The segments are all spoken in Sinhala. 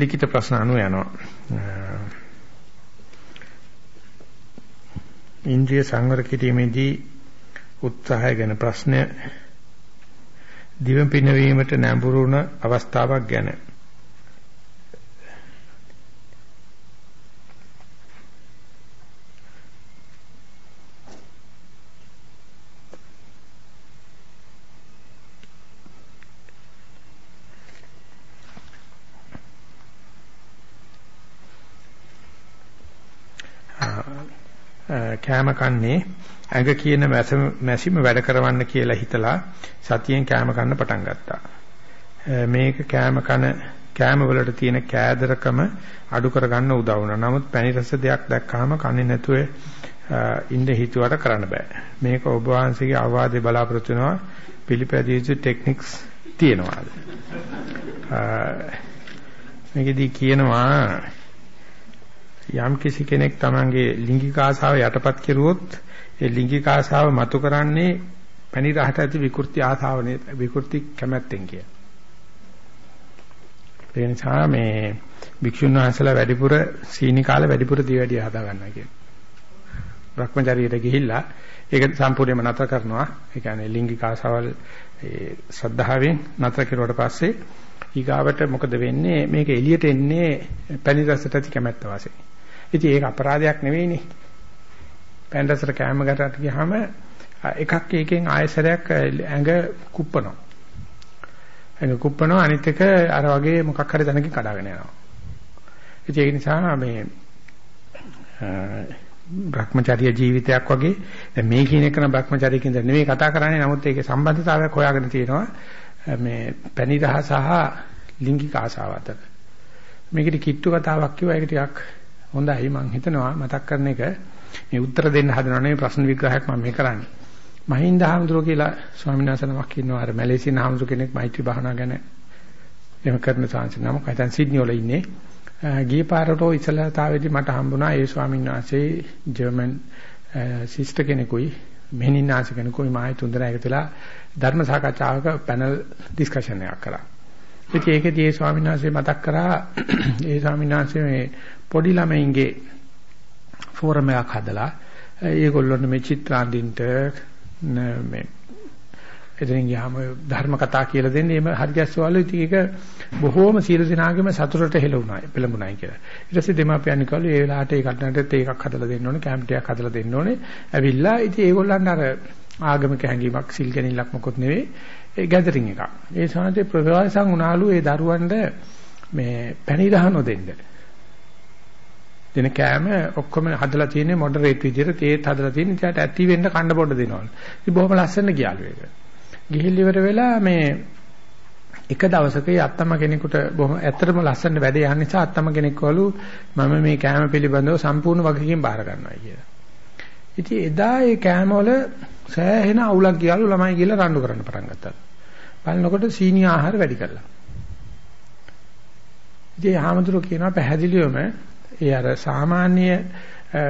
ලිඛිත ප්‍රශ්න අනුව යනවා. ඉන්ද්‍රිය සංවර කිරීමේදී උත්සාහය ගැන ප්‍රශ්න දිව පිනවීමට නැඹුරුන අවස්ථාවක් ගැන කෑම කන්නේ ඇඟ කියන මැසිම වැඩ කරවන්න කියලා හිතලා සතියෙන් කෑම කන්න පටන් ගත්තා. මේක කෑම කන කෑම වලට තියෙන කෑදරකම අඩු කරගන්න උදව් වුණා. නමුත් පැණි රස දෙයක් දැක්කහම කන්නේ නැතුව ඉන්න හිතුවට කරන්න බෑ. මේක ඔබ වහන්සේගේ අවවාදේ බලාපොරොත්තු වෙනවා පිළිපැදිය යුතු ටෙක්නික්ස් තියෙනවාද? මේකෙදි කියනවා යම් කිසි කෙනෙක් තමන්ගේ ලිංගික ආසාව යටපත් කෙරුවොත් ඒ ලිංගික ආසාව මතු කරන්නේ පැණි රහට ඇති විකෘති ආසාවනේ විකෘති කැමැත්තෙන් කිය. ඒ නිසා මේ භික්ෂුන් වහන්සේලා වැඩිපුර සීනි කාලේ වැඩිපුර දිවැඩිය හදා ගන්නවා කියන. භ්‍රමචාරියට ගිහිල්ලා ඒක සම්පූර්ණයෙන්ම නතර කරනවා. ඒ කියන්නේ ලිංගික ආසාවල් ඒ ශ්‍රද්ධාවෙන් නතර කෙරුවට පස්සේ ඊගාවට මොකද වෙන්නේ මේක එළියට එන්නේ පැණි රසට ඇති කැමැත්ත වාසේ. ඉතින් ඒක අපරාධයක් නෙවෙයිනේ. පැන්ඩසර කැම ගටට ගියාම එකක් එකෙන් ආයසරයක් ඇඟ කුප්පනවා. ඇඟ කුප්පනවා අනිත් එක අර වගේ මොකක් හරි තැනකින් කඩාගෙන යනවා. ඉතින් ඒ නිසා මේ භ්‍රමචර්ය ජීවිතයක් වගේ දැන් මේ කියන එක නම් භ්‍රමචර්යකින් දැන් නෙමෙයි කතා කරන්නේ නමුත් ඒකේ සම්බන්ධතාවයක් හොයාගෙන තියෙනවා මේ පැණි රහ සහ ලිංගික ආසාව අතර මේකේ කිට්ටු කතාවක් කිව්වා ඒක ටිකක් හොඳයි මම හිතනවා මතක් කරන එක මේ උත්තර දෙන්න හදනව නෙවෙයි ප්‍රශ්න විග්‍රහයක් මම මේ කරන්නේ. මහින්ද හාමුදුරුවෝ කියලා ස්වාමීන් වහන්සේ නමක් ඉන්නවා අර මැලේසියානු හාමුදුරුවෝ කෙනෙක් මෛත්‍රී භාවනා ගැන එහෙම කරන සාංශ නම කයිතන් සිඩ්නි වල ඉන්නේ. ගිය පාරට ඉස්සලතාවේදී මට හම්බුණා ඒ ස්වාමීන් වහන්සේ ජර්මන් සිස්ටර් කෙනෙකුයි මෙහෙණින්නාස කෙනෙකුයි මායි තුන්දෙනා එකතු වෙලා ධර්ම සාකච්ඡාවක පැනල් ඩිස්කෂන් එකක් කරා. ඉතින් ඒකදී ඒ ස්වාමීන් වහන්සේ මතක් කරා ඒ ස්වාමීන් වහන්සේ මේ පොඩි ළමයින්ගේ ෆෝරම් එකක් හදලා ඒගොල්ලොන්ට මේ චිත්‍රාන්දින්ට මේ එතනින් ගියාම ධර්ම කතා කියලා දෙන්නේ එම හරියස්සවල ඉතින් ඒක බොහෝම සීල දිනාගෙම සතුටට හෙළුණා පෙළඹුණායි කියලා. ඊට පස්සේ දෙමාපියන් කිව්වලු ඒ වෙලාවට ඒ කටනට ඒකක් හදලා දෙන්න ඕනේ, කැම්ප් එකක් හදලා දෙන්න ඕනේ. ඇවිල්ලා ඉතින් ඒගොල්ලන්ට අර ආගමික හැඟීමක් සිල් ගැනීමක් මොකොත් නෙවෙයි ඒ ගැදරින් එකක්. ඒ සමහරට ප්‍රවාසයන් උනාලු ඒ දරුවන්ට මේ පැණි දහනෝ දෙන්න. දෙන කෑම ඔක්කොම හදලා තියෙන්නේ මොඩරේට් විදියට තේත් හදලා තියෙන ඉතින් ඇටි වෙන්න කන්න පොඩ දෙනවලු. ඉතින් බොහොම ලස්සන ගියාලු ඒක. ගිහිල් ඉවර වෙලා මේ එක දවසක අත්තම කෙනෙකුට බොහොම ඇත්තටම ලස්සන වැඩේ යන නිසා අත්තම කෙනෙක්වලු මම මේ කෑම පිළිබඳව සම්පූර්ණ වගකීම් බාර ගන්නවා කියලා. ඉතින් එදා ඒ කෑම වල සෑහෙන අවුලක් ගියාලු ළමයි කියලා රණ්ඩු කරන්න පටන් ගත්තා. බලනකොට සීනි ආහාර වැඩි කරලා. ඉතින් ආමතුරු කියනවා පැහැදිලිවම ඒ අර සාමාන්‍ය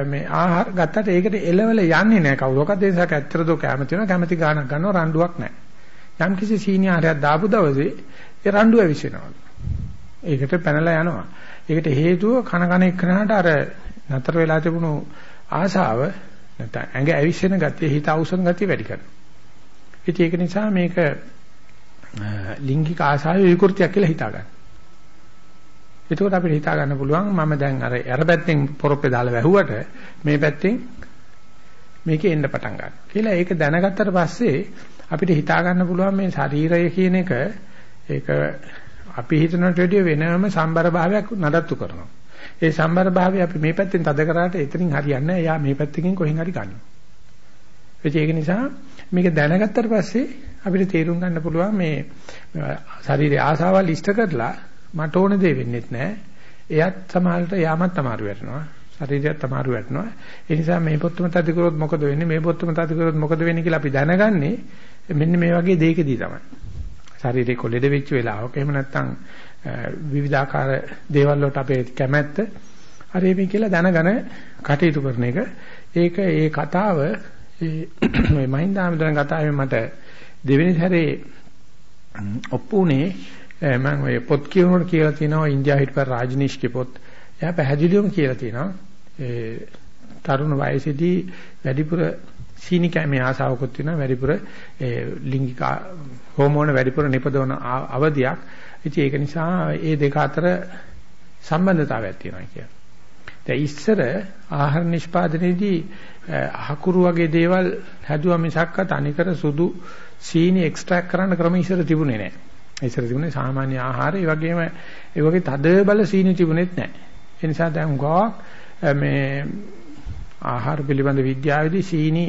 මේ ආහාර ගත්තට ඒකට එලවල යන්නේ නැහැ කවුරක්වත් ඒ නිසා ඇත්තට දෝ කැමති වෙනවා කැමති ගානක් ගන්නවා රණ්ඩුවක් නැහැ. යම් කිසි සීනි ආහාරයක් දාපු දවසේ ඒ රණ්ඩුව විසිනවා. ඒකට පැනලා යනවා. ඒකට හේතුව කන කන එක්කනට අර නතර වෙලා තිබුණු ආශාව නැත්නම් ඇඟ ඇවිස්සෙන ගතිය හිත අවසන් ගතිය වැඩි කරනවා. ඉතින් ඒක නිසා මේක ලිංගික ආශාවේ විකෘතියක් කියලා හිතා ගන්න. එතකොට අපිට හිතා ගන්න පුළුවන් මම දැන් අර අර පැත්තෙන් පොරොප්පේ දාලා වැහුවට මේ පැත්තෙන් මේකේ එන්න පටන් ගන්නවා. කියලා ඒක දැනගත්තට පස්සේ අපිට හිතා ගන්න පුළුවන් මේ ශරීරය කියන එක ඒක අපි හිතනට වැඩිය වෙනම සම්බර භාවයක් නඩත්තු කරනවා. ඒ සම්බර භාවය අපි මේ පැත්තෙන් තද කරාට එතනින් හරියන්නේ නැහැ. එයා මේ පැත්තකින් කොහෙන් හරි ගන්නවා. ඒක නිසා මේක දැනගත්තට පස්සේ අපිට තේරුම් ගන්න පුළුවන් මේ ශරීරයේ ආසාවල් ඉෂ්ට කරලා මට ඕන දේ වෙන්නේත් නැහැ. එයත් සමහරට යාමත් අමාරු වෙනවා. ශරීරයත් අමාරු වෙනවා. ඒ නිසා මේ පොත්තම තදි කරොත් මොකද වෙන්නේ? මේ පොත්තම තදි කරොත් මොකද වෙන්නේ කියලා අපි දැනගන්නේ මෙන්න මේ වගේ දෙයකදී තමයි. ශරීරේ කොලෙඩ වෙච්ච වෙලාවක එහෙම නැත්නම් විවිධාකාර දේවල් වලට අපේ කැමැත්ත හරි මේ කියලා දැනගෙන කටයුතු කරන එක. ඒක ඒ කතාව මේ මහින්දාමඳුරන් කතාවේ මට දෙවෙනි සැරේ ඔප්පුනේ මම ඔය පොත් කියනකොට කියලා තියෙනවා ඉන්දියා හිටපු රාජනීෂ්ගේ පොත්. එයා පැහැදිලිවම කියලා තියෙනවා ඒ තරුණ වයසේදී වැඩිපුර සීනි කැමේ ආසාවකුත් වෙනවා වැඩිපුර ඒ ලිංගික හෝමෝන වැඩිපුර නිපදවන අවධියක්. ඉතින් ඒක නිසා ඒ දෙක අතර සම්බන්ධතාවයක් තියෙනවා කියන්නේ. දැන් ඉස්සර ආහාර නිෂ්පාදනයේදී අහකුරු වගේ දේවල් හැදුවා මිසක්ක තනිකර සුදු සීනි එක්ස්ට්‍රැක්ට් කරන්න ක්‍රම ඉස්සර තිබුණේ නැහැ. ඉස්සර තිබුණේ සාමාන්‍ය ආහාර, ඒ වගේම ඒ වගේ තද බල සීනි තිබුණෙත් නැහැ. ඒ නිසා දැන් ගාක් මේ ආහාර පිළිබඳ විද්‍යාවේදී සීනි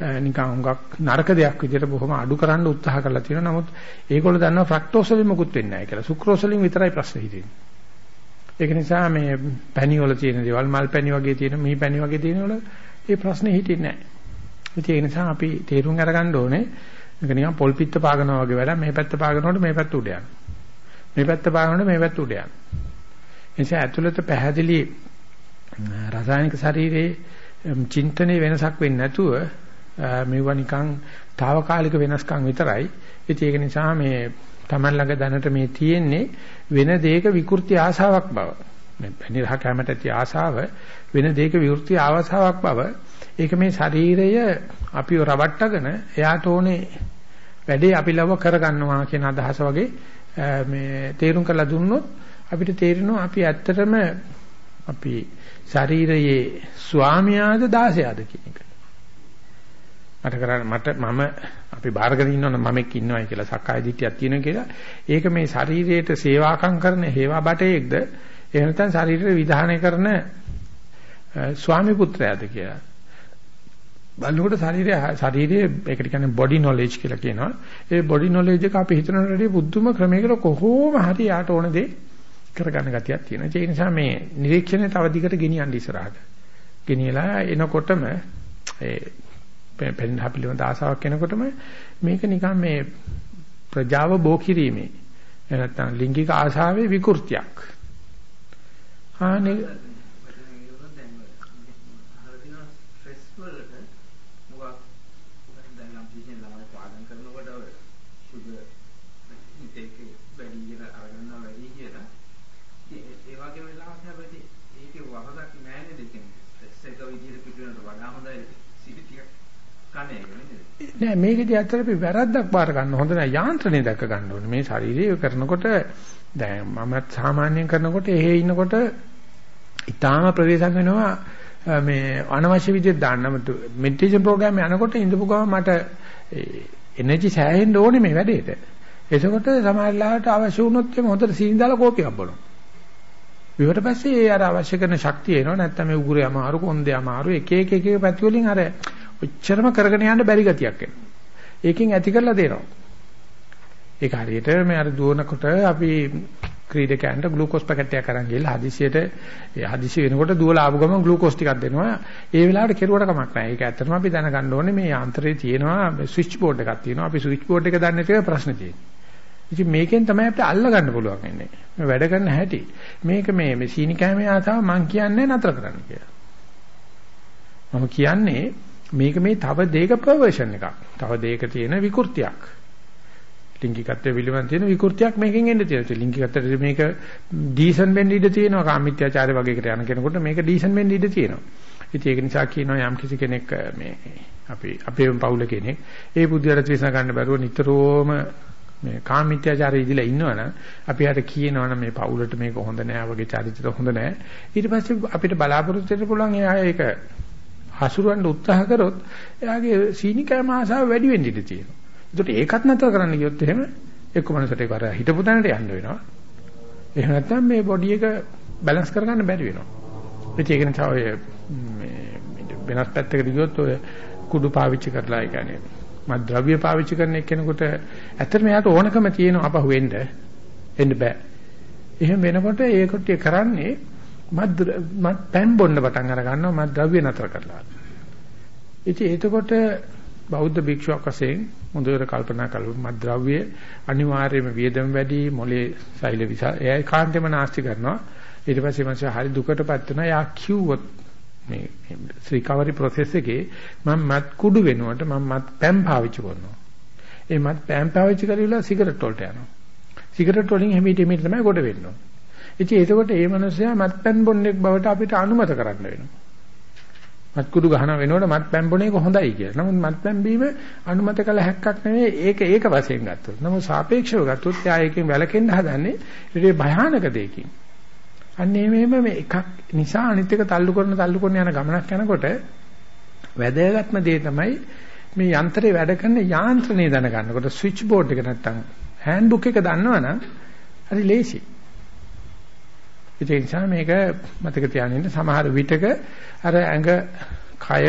නිකන් හුඟක් නරක දෙයක් විදිහට බොහොම අඩු කරන්න උත්සාහ කරලා තියෙනවා. නමුත් ඒගොල්ලෝ දන්නවා ෆ්‍රක්ටෝස් වලින් මොකුත් වෙන්නේ නැහැ කියලා. සුක්‍රෝස් වලින් විතරයි ප්‍රශ්නේ හිතෙන්නේ. ඒක නිසා මේ පැණි වල තියෙන දේවල් මල් පැණි වගේ තියෙන මී පැණි වගේ තියෙන වල ඒ ප්‍රශ්නේ හිටින්නේ නැහැ. ඒ නිසා අපි තේරුම් අරගන්න ඕනේ මේක නිකන් පොල් පිට පාගනවා වගේ වැඩක්. මේ පැත්ත පාගනකොට මේ පැත්ත උඩ යනවා. මේ පැත්ත පාගනකොට මේ පැත්ත උඩ යනවා. ඒ නිසා ඇතුළත පැහැදිලි රසායනික ශරීරයේ චින්තනයේ වෙනසක් වෙන්නේ නැතුව මේවා නිකන් తాවකාලික වෙනස්කම් විතරයි. ඉතින් ඒක නිසා මේ Taman ළඟ දැනට මේ තියෙන්නේ වෙන දෙයක විකෘති ආශාවක් බව. මේ පණිරහ කැමට ඇති ආශාව වෙන දෙයක විකෘති ආශාවක් බව. ඒක මේ ශරීරය අපිව රවට්ටගෙන එයාට ඕනේ වැඩේ අපි ලව කරගන්නවා කියන අදහස වගේ මේ තේරුම් කරලා දුන්නොත් අපිට තේරෙනවා අපි ඇත්තටම අපි ශරීරයේ ස්වාමියාද දාසයාද කියන එක. මට කරන්නේ මට මම අපි බාරගෙන ඉන්නවනම් මමෙක් ඉන්නවයි කියලා සක්කාය දිට්ඨියක් තියෙනවා කියලා. ඒක මේ ශරීරයට සේවාකම් කරන හේවා බටේක්ද එහෙම නැත්නම් ශරීරය විධානය කරන ස්වාමි පුත්‍රයාද කියලා. බලනකොට ශරීරය ශරීරයේ ඒකට කියන්නේ බොඩි නොලෙජ් කියලා කියනවා. ඒ බොඩි නොලෙජ් එක අපි හිතනට වඩා පුදුම ක්‍රමයකට කොහොම හරි යාට ඕන දේ කරගන්න ගතියක් තියෙනවා. ඒ නිසා මේ නිරීක්ෂණය තව දිගට ගෙනියන්න ඉස්සරහට. ගෙනියලා එනකොටම ඒ පෙන්හ පිළිබඳ ආසාවක් එනකොටම මේක නිකන් මේ ප්‍රජාව බෝ කිරීමේ නැත්නම් ලිංගික ආශාවේ විකෘතියක්. ආනේ නෑ මේකදී ඇත්තට අපි වැරද්දක් බාර ගන්න හොඳ නෑ. යාන්ත්‍රණය දැක ගන්න ඕනේ. මේ ශරීරය කරනකොට දැන් මමත් සාමාන්‍යයෙන් කරනකොට එහෙ ඉන්නකොට ඊටාම ප්‍රවේශම් වෙනවා මේ අනවශ්‍ය විදිහට දාන්න. මෙඩිටේෂන් ප්‍රෝග්‍රෑම් එක යනකොට ඉඳපු ගමන් මට එනර්ජි සෑහෙන්න ඕනේ මේ වැඩේට. එතකොට සමහරලාට අවශ්‍ය වුණොත් එම හොඳට සීනි දාලා කෝපියක් බොනවා ඊට පස්සේ ඒ අර අවශ්‍ය කරන ශක්තිය එනවා. නැත්නම් මේ උගුරේ අමාරු කොන්දේ අමාරු එක එක එක එක පැති වලින් අර ඔච්චරම කරගෙන යන්න බැරි ගතියක් එනවා. ඒකෙන් ඇති කරලා දෙනවා. ඒක හරියට මේ අර දුවනකොට අපි ක්‍රීඩකයන්ට ග්ලූකෝස් පැකට් එකක් අරන් ගිහලා හදිසියට ඒ හදිසි වෙනකොට දුවලා ආපු ගමන් ග්ලූකෝස් ටිකක් දෙනවා. ඒ වෙලාවට කෙරුවට කමක් නැහැ. ඒක ඇත්තටම අපි දැනගන්න ඕනේ මේ යාන්ත්‍රයේ තියෙනවා ස්විච් බෝඩ් එකක් තියෙනවා. අපි ස්විච් බෝඩ් එක දන්නේ නැතිව ප්‍රශ්න තියෙනවා. ඉතින් මේකෙන් තමයි අපිට අල්ල ගන්න පුළුවන් වෙන්නේ. මේ වැඩ කරන හැටි. මේක මේ මේ සීනි කැමේ ආතාව මං කියන්නේ නතර කරන්න කියලා. මම කියන්නේ මේක මේ තව දෙයක පර්වර්ෂන් එකක්. තව දෙයක තියෙන විකෘතියක්. ලිංගිකත්වයේ පිළිබඳ තියෙන විකෘතියක් මේකෙන් එන්න තියෙනවා. ලිංගිකත්වයට මේක ඩීසන් වෙන්න ඉඩ තියෙනවා. කාමීත්‍යාචාරය වගේ එකට යන කෙනෙකුට මේක ඩීසන් වෙන්න ඉඩ තියෙනවා. ඉතින් ඒක නිසා කියනවා යම් කිසි කෙනෙක් මේ අපි අපේම පවුල කෙනෙක් ඒ බුද්ධියට විශ්න ගන්න බැරුව නිතරම මේ කාමීත්‍යාචාරය ඉදිලා ඉන්නවනම් අපි හට කියනවනම් මේ පවුලට මේක හොඳ නෑ වගේ චරිතය හොඳ නෑ ඊට පස්සේ අපිට බලාපොරොත්තු වෙන්න පුළුවන් එයා ඒක හසුරවන්න උත්සාහ කරොත් එයාගේ සීනි කෑම ආසාව වැඩි වෙන්න ඉඩ තියෙනවා. ඒකට ඒකත් නැතර කරන්න ගියොත් එහෙම එක්ක මනසට ඒක අර හිතපු තැනට යන්න වෙනවා. එහෙම නැත්නම් මේ බොඩි එක බැලන්ස් කරගන්න බැරි වෙනවා. ඒක නිසා ඔය මේ වෙනස් පැත්තකට ගියොත් ඔය කුඩු පාවිච්චි කරලා ඒ කියන්නේ මත් ද්‍රව්‍ය පාවිච්චි කරන එක්කෙනෙකුට ඇත්තටම එයාට ඕනකම තියෙනවා අපහු වෙන්න එන්න බෑ. එහෙම වෙනකොට ඒකට කරන්නේ මත් මත් පෑන් බොන්න පටන් අර ගන්නවා මත් ද්‍රව්‍ය නතර කරලා. ඉතින් එතකොට බෞද්ධ භික්ෂුවක් වශයෙන් මුදවර කල්පනා කළොත් මත් ද්‍රව්‍ය අනිවාර්යයෙන්ම වියදම් වැඩි මොලේ සෛල විසා එයා කාන්තේම නාස්ති කරනවා. ඊට පස්සේ මං හරි දුකටපත් වෙනවා. යා කිව්වොත් මේ රිකවරි process එකේ මම මත් කුඩු වෙනුවට මම මත් පෑන් පාවිච්චි කරනවා. ඒ මත් පෑන් පාවිච්චි කරලා සිගරට් වලට යනවා. සිගරට් වලින් හැමීට හැමීට තමයි කොට වෙන්න ඕන. ඉතින් එතකොට මේ මිනිස්සයා මත්පැන් බොන්නෙක් බවට අපිට අනුමත කරන්න වෙනවා. මත්කුඩු ගහන වෙනකොට මත්පැන් බොන එක හොඳයි කියලා. නමුත් මත්පැන් බීම අනුමත කළ හැක්කක් නෙවෙයි. ඒක ඒක වශයෙන් ගත්තොත්. නමුත් සාපේක්ෂව ගත්තොත් එයා ඒකෙන් වැළකෙන්න හදන්නේ ඊට භයානක දෙයකින්. අන්න එහෙම මේ එකක් නිසා අනිත් එක තල්ලු කරන තල්ලු කරන යන ගමනක් යනකොට වැදගත්ම දේ තමයි මේ යන්ත්‍රේ වැඩ කරන යාන්ත්‍රණය දැනගන්නකොට ස්විච් බෝඩ් එක නැත්තම් හෑන්ඩ් බුක් එක දන්නවනම් හරි ලේසි. ඒ නිසා මේක මතක තියාගන්න සමහර විටක අර ඇඟ කය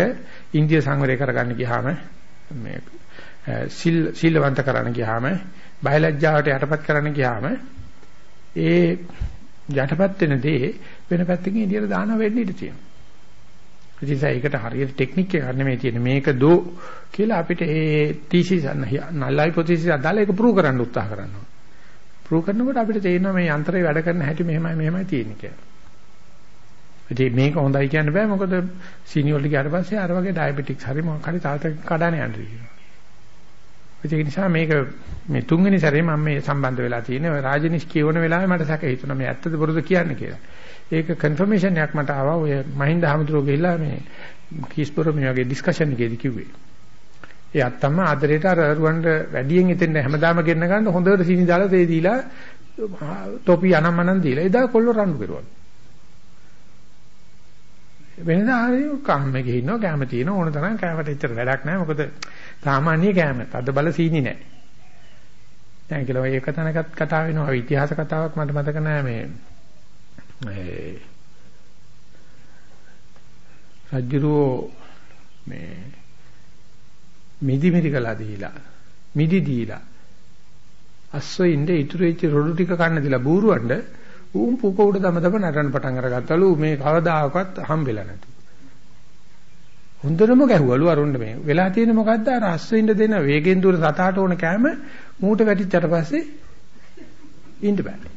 ඉන්දිය සංවරය කරගන්න ගියාම මේ සිල් සීලවන්ත කරන්න ගියාම බයලජ්ජාවට යටපත් කරන්න ගියාම ඒ යටපත් වෙන දේ වෙන පැත්තකින් එළියට දානවා වෙන්න ඉඩ තියෙනවා. ඉතින් ඒකට හරියට ටෙක්නික් එකක් නෙමෙයි තියෙන්නේ මේක දෝ කියලා අපිට ඒ තීසිස් නල් හයිපොතීසිස් අදාලා ඒක ප්‍රූව් කරන්න උත්සාහ කරනවා. ප්‍රූව් කරනකොට අපිට තේරෙනවා මේ යන්ත්‍රය වැඩ කරන හැටි මෙහෙමයි මෙහෙමයි තියෙන්නේ කියලා. ඉතින් මේක හොඳයි කියන්න බෑ මොකද සීනියර් ගියාට පස්සේ අර වගේ ඩයබටික්ස් හරි මොකක් හරි තාත්තගේ කඩාන යන්න තියෙනවා. ඒ නිසා මේක මේ තුන්වෙනි සැරේ මම මේ සම්බන්ධ වෙලා තියෙන්නේ රාජනිෂ් කියවන වෙලාවේ මට සැක හිතුණා මේ ඇත්තද බොරුද කියන්නේ කියලා. ඒක කන්ෆර්මේෂන් එකක් මට ආවා ඔය මහින්ද හමුදුරෝ ගිහිල්ලා මේ කීස්පොර මේ වගේ ඩිස්කෂන් එකේදී කිව්වේ. ඒ අත්තම ආදරේට අර අරුවන්ට වැඩියෙන් එතෙන් හැමදාම ගෙන්න ගන්න හොඳට සීනි දාලා තේ දීලා ටොපි අනම්මනම් දීලා එදා කොල්ල රණ්ඩු කරුවා. වෙනදා හරි කම්මේ ගිහිනව කැම තියෙන ඕන තරම් කැමට එච්චර වැඩක් නැහැ මොකද සාමාන්‍ය කැම තද බල සීනි නැහැ. දැන් කියලා ඔය එක තැනකත් කතා වෙනවා ඉතිහාස කතාවක් මට මතක නැහැ මේ මේ රජුරෝ මේ මිදි මිදි කළා දීලා මිදි දීලා අස්සෙින්ද ඉතුරු වෙච්ච රොඩු ටික කන්න දීලා බූරුවන්ට ඌම් පුක උඩ දම දම නටන පටන් අරගත්තලු මේ කවදාකවත් හම්බෙලා නැතු. හොඳටම ගැහුවලු අරුන්න මේ. වෙලා තියෙන්නේ මොකද්ද? අර අස්සෙින්ද දෙන වේගෙන් දුර සතාට ඕන කෑම මූට වැටිච්චට පස්සේ ඉන්න බෑ.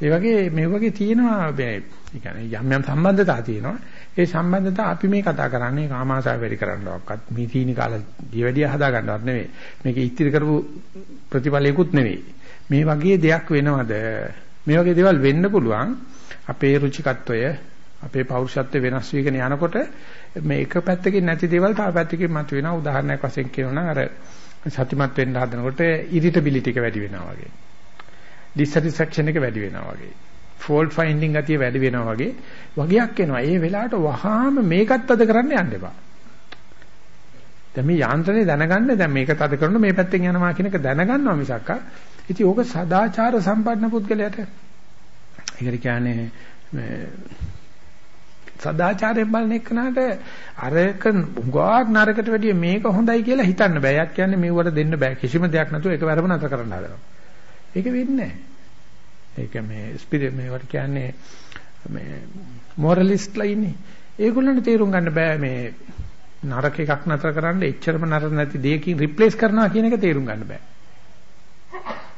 ඒ වගේ මේ වගේ තියෙනවා මේ කියන්නේ යම් යම් සම්බන්ධතා තියෙනවා. ඒ සම්බන්ධතා අපි මේ කතා කරන්නේ කාමාශාව වැඩි කරන්නවක්වත් මේ තීනි කාල දියවැඩිය හදා ගන්නවත් නෙවෙයි. මේක ඉස්තිර කරපු ප්‍රතිඵලයකුත් නෙවෙයි. මේ වගේ දෙයක් වෙනවද? මේ වගේ දේවල් වෙන්න පුළුවන්. අපේ රුචිකත්වය, අපේ පෞරුෂත්වය වෙනස් වීගෙන යනකොට මේ එක පැත්තකින් නැති දේවල් තව පැත්තකින් මතුවෙනවා. උදාහරණයක් වශයෙන් කියනොනම් අර සතිමත් වෙන්න හදනකොට ඉරිටබිලිටි එක වැඩි වෙනවා වගේ. ඩිසැටිස්ෆැක්ෂන් එක වැඩි වෙනවා වගේ. ෆෝල්ට් ෆයින්ඩින් ගතිය වැඩි වෙනවා වගේ වගයක් එනවා. ඒ වෙලාවට වහාම මේකත් අද කරන්න යන්න එපා. දැන් මේ යාන්ත්‍රණය දැනගන්න දැන් මේක තද කරන මේ පැත්තෙන් යනවා කියන එක දැනගන්නවා මිසක් ඉතින් ඕක සදාචාර සම්පන්න පුද්ගලයාට ඒකට කියන්නේ මේ සදාචාරයෙන් බලන එකනට අරක උගාක් නරකට වැඩිය මේක හොඳයි කියලා හිතන්න බෑ. යක් කියන්නේ මෙවට දෙන්න බෑ. කිසිම දෙයක් නැතුව එකවරම නතර කරන්න හදනවා. ඒක වෙන්නේ නැහැ. ඒක මේ ස්පිරිට් මේවට කියන්නේ මේ මොරලිස්ට්ලා ඉන්නේ. ඒගොල්ලන්ට තේරුම් ගන්න බෑ මේ නරක එකක් නතර කරන්න එච්චරම නරක නැති දෙයකින් රිප්ලේස් කරනවා කියන එක තේරුම් ගන්න බෑ.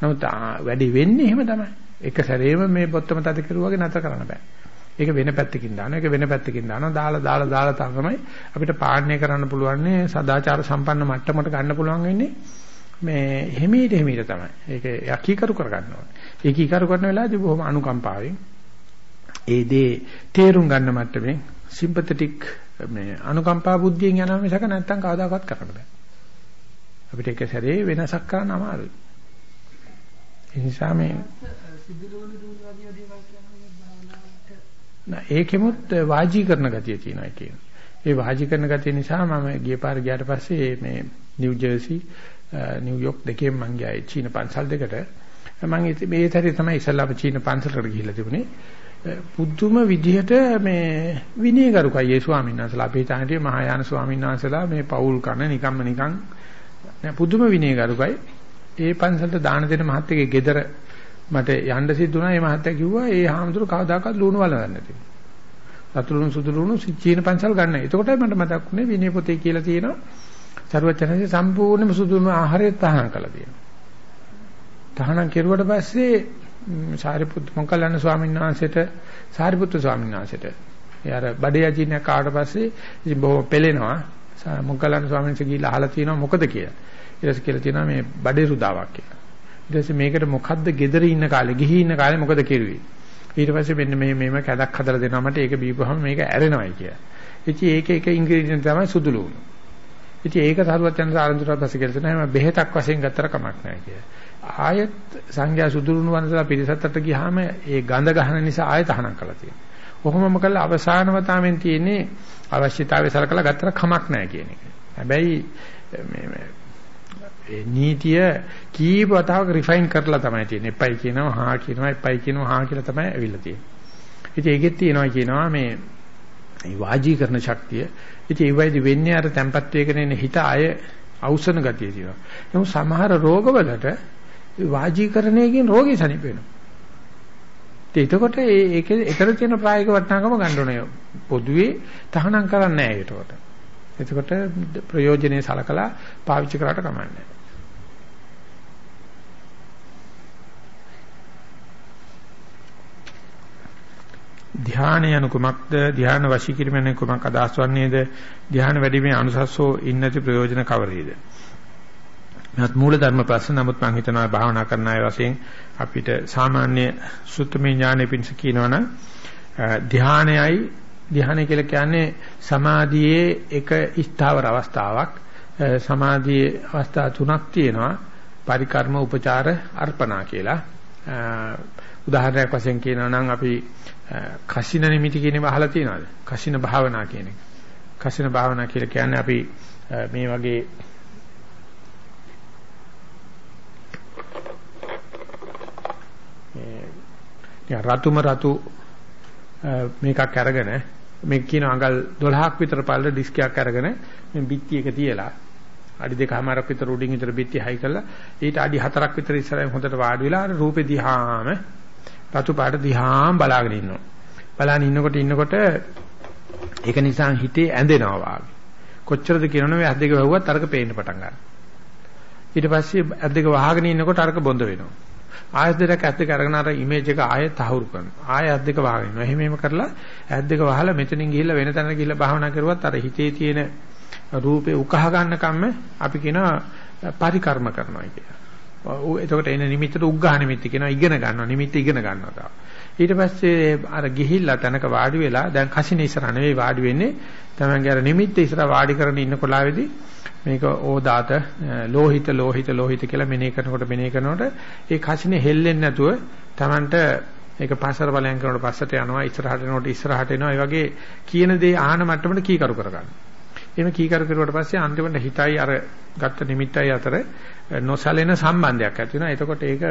නමුත් වැඩි වෙන්නේ එහෙම තමයි. එක සැරේම මේ බොත්තම තද කරුවාගේ නතර කරන්න බෑ. ඒක වෙන පැත්තකින් දානවා. ඒක වෙන පැත්තකින් දානවා. දාලා දාලා දාලා තමයි අපිට පාලනය කරන්න පුළුවන් සදාචාර සම්පන්න මට්ටමට ගන්න පුළුවන් වෙන්නේ. මේ හිමීට හිමීට තමයි. ඒක යකීකරු කරගන්න ඕනේ. ඒකීකරු කරන වෙලාවදී බොහොම අනුකම්පාවෙන් ඒ දේ තේරුම් ගන්න මට්ටමේ සිම්පතටික් මේ අනුකම්පා බුද්ධියෙන් යනවා මිසක නැත්තම් කවදාකවත් කරන්න බෑ. අපිට එක සැරේ වෙනසක් කරන්න අමාරුයි. ඒ නිසා මේ ඒකෙමුත් වාජී කරන ගතිය තියෙනවා කියන. ඒ වාජී කරන ගතිය නිසා මම ගිය පාර ගියාට පස්සේ මේ නිව් ජර්සි නිව්යෝක් දෙකෙන් මං ගියා චීන පන්සල් දෙකට. මම මේ තරේ තමයි ඉස්සල්ලාම චීන පන්සලට ගිහිල්ලා තිබුණේ. පුදුම විදිහට මේ විනයගරුකයි ඒ ස්වාමීන් වහන්සේලා අපේ තාන්තියේ මහායාන ස්වාමීන් වහන්සේලා මේ පෞල් කන නිකම්ම නිකන් පුදුම විනයගරුකයි. ඒ පන්සලට දාන දෙන මහත්තයගේ ගෙදර මට යන්න සිද්ධ වුණා. ඒ මහත්තයා කිව්වා ඒ හාමුදුරු කවදාකවත් ලුණු වලවන්නේ නැති. රතු ලුණු සුදු ලුණු චීන පන්සල් ගන්න. එතකොටයි මට මතක් වුණේ විනය පොතේ කියලා තියෙනවා. සරුවචනසේ සම්පූර්ණයෙන්ම සුදුම ආහාරය තහනම් කළා තියෙනවා. තහනම් කෙරුවට පස්සේ සාරිපුත් මොකලන්න ස්වාමීන් වහන්සේට සාරිපුත්තු ස්වාමීන් වහන්සේට යාර බඩේ අජිනයක් ආවට පස්සේ ඉතින් බොහොම පෙළෙනවා. මොකලන්න ස්වාමීන් වහන්සේ ගිහිල්ලා අහලා තියෙනවා මොකද කියලා. ඊට පස්සේ කියලා තියෙනවා මේ බඩේ රුදාවක් කියලා. ඊට පස්සේ මේකට මොකද්ද gedare ඉන්න කාලේ ගිහි ඉන්න කාලේ මොකද කෙරුවේ ඊට පස්සේ මෙන්න මේ මේම කැදක් හදලා දෙනවා මට ඒක බීපුවහම මේක ඇරෙනවයි කියලා ඉතින් ඒක එක ඉන්ග්‍රීඩියන්ට් තමයි සුදු ලුණු ඉතින් ඒක සරුවත් යන ආරම්භතරත් පස්සේ කියලා තියෙනවා බෙහෙතක් වශයෙන් ගත්තර කමක් නැහැ කියලා ආයෙත් සංඥා සුදු ලුණු වන්සලා පිරිසත්තට ගියාම ඒ ගඳ ගහන නිසා ආයෙත් අහනම් කළා තියෙනවා කොහොමම කළා අවසාන වතාවෙන් තියෙන්නේ අවශ්‍යතාවය සලකලා ගත්තර කමක් නැහැ කියන එක. හැබැයි මේ ඒ නීතිය කීප වතාවක රිෆයින් කරලා තමයි තියෙන්නේ. එපයි කියනවා හා කියනවා එපයි කියනවා හා කියලා තමයි ඇවිල්ලා තියෙන්නේ. ඉතින් ඒකෙත් තියෙනවා කියනවා මේ මේ වාජී කරන ශක්තිය. ඉතින් ඒ වයිදි වෙන්නේ අර tempat වේගනේ හිත අය අවසන ගතිය තියෙනවා. නමුත් සමහර රෝගවලට වාජීකරණයකින් රෝගී සනීප වෙනවා. එතකොට ඒකේ ඊතර තියෙන ප්‍රායෝගික වටිනාකම ගන්න ඕනේ. පොදුවේ තහනම් කරන්නේ නැහැ ඒකට. එතකොට ප්‍රයෝජනේ සලකලා පාවිච්චි කරාට කමන්නේ ධ්‍යාන යන කුමක්ද ධ්‍යාන වශී කිරීමෙන් කුමක් අදහස් වන්නේද ධ්‍යාන වැඩිමේ අනුසස්සෝ ඉන්නති ප්‍රයෝජන කවරේද මහත් මූල ධර්ම ප්‍රශ්න. නමුත් මම හිතනවා භාවනා කරන අය වශයෙන් අපිට සාමාන්‍ය සුත්තමේ ඥානෙ පිණිස කියනවනම් ධ්‍යානයයි ධ්‍යානය කියලා කියන්නේ සමාධියේ එක ස්ථාවර අවස්ථාවක්. සමාධියේ අවස්ථා තුනක් තියෙනවා. පරිකර්ම උපචාර අර්පණා කියලා. උදාහරණයක් වශයෙන් කියනවා නම් අපි කසින නිමිති කියන ඒවා අහලා තියෙනවද? කසින භාවනා කියන එක. කසින භාවනා කියලා කියන්නේ අපි මේ වගේ රතුම රතු මේකක් අරගෙන මේ කියන අඟල් 12ක් විතර පළල ඩිස්ක් එකක් අරගෙන මේ බිත්ති එක තියලා අඩි දෙකමාරක් විතර උඩින් විතර බිත්ති හයි කරලා ඊට අඩි 4ක් විතර ඉස්සරහින් හොඳට වාඩි වෙලා අර රූපේ දිහාම රතු පාට දිහාම බලාගෙන ඉන්නවා. බලාගෙන ඉන්නකොට ඉන්නකොට ඒක නිසා හිතේ ඇඳෙනවා වාගේ. කොච්චරද කියනවනේ මේ ඇස් දෙක වහුවත් අරක පේන්න පටන් ගන්නවා. ඊට පස්සේ ඇස් දෙක වහගෙන ඉන්නකොට අරක බොඳ වෙනවා. ආයත් දෙක ඇත් දෙක අරගෙන අර ඉමේජ් එක ආයෙත් තහවුරු කරනවා. ආයෙ ඇත් දෙක වහගෙන ඉන්නවා. එහෙම එහෙම කරලා ඇත් දෙක වහලා මෙතනින් ගිහිල්ලා වෙන තැනකට ගිහිල්ලා භාවනා කරුවත් අර හිතේ තියෙන රූපේ උකහා ගන්න කම්ම අපි කියනවා පරිකර්ම කරනවා කියලා. ඔව් එතකොට එන නිමිත්තට උග්ඝා නිමිත්ත කියනවා ඉගෙන ගන්නවා නිමිත්ත ඉගෙන ගන්නවා තාම. ඊට පස්සේ අර ගිහිල්ලා තැනක වාඩි වෙලා දැන් කසින ඉස්සර නෙවෙයි වාඩි වෙන්නේ. තමන්ගේ අර නිමිත්ත ඉස්සර වාඩි කරගෙන ඉන්න කොලාවේදී මේක ඕදාත ලෝහිත ලෝහිත ලෝහිත කියලා මෙනෙහි කරනකොට මෙනෙහි කරනකොට ඒ කසිනේ හෙල්ලෙන්නේ නැතුව Tamanට ඒක පස්සර බලයන් කරනකොට පස්සට යනවා ඉස්සරහට යනකොට ඉස්සරහට එනවා ඒ වගේ කියන දේ ආහන මට්ටමට කීකරු කරගන්න. එහෙම කීකරු කරුවට පස්සේ අන්තිමට හිතයි අර ගත්ත නිමිත්තයි අතර නොසැලෙන සම්බන්ධයක් ඇති වෙනවා. එතකොට ඒක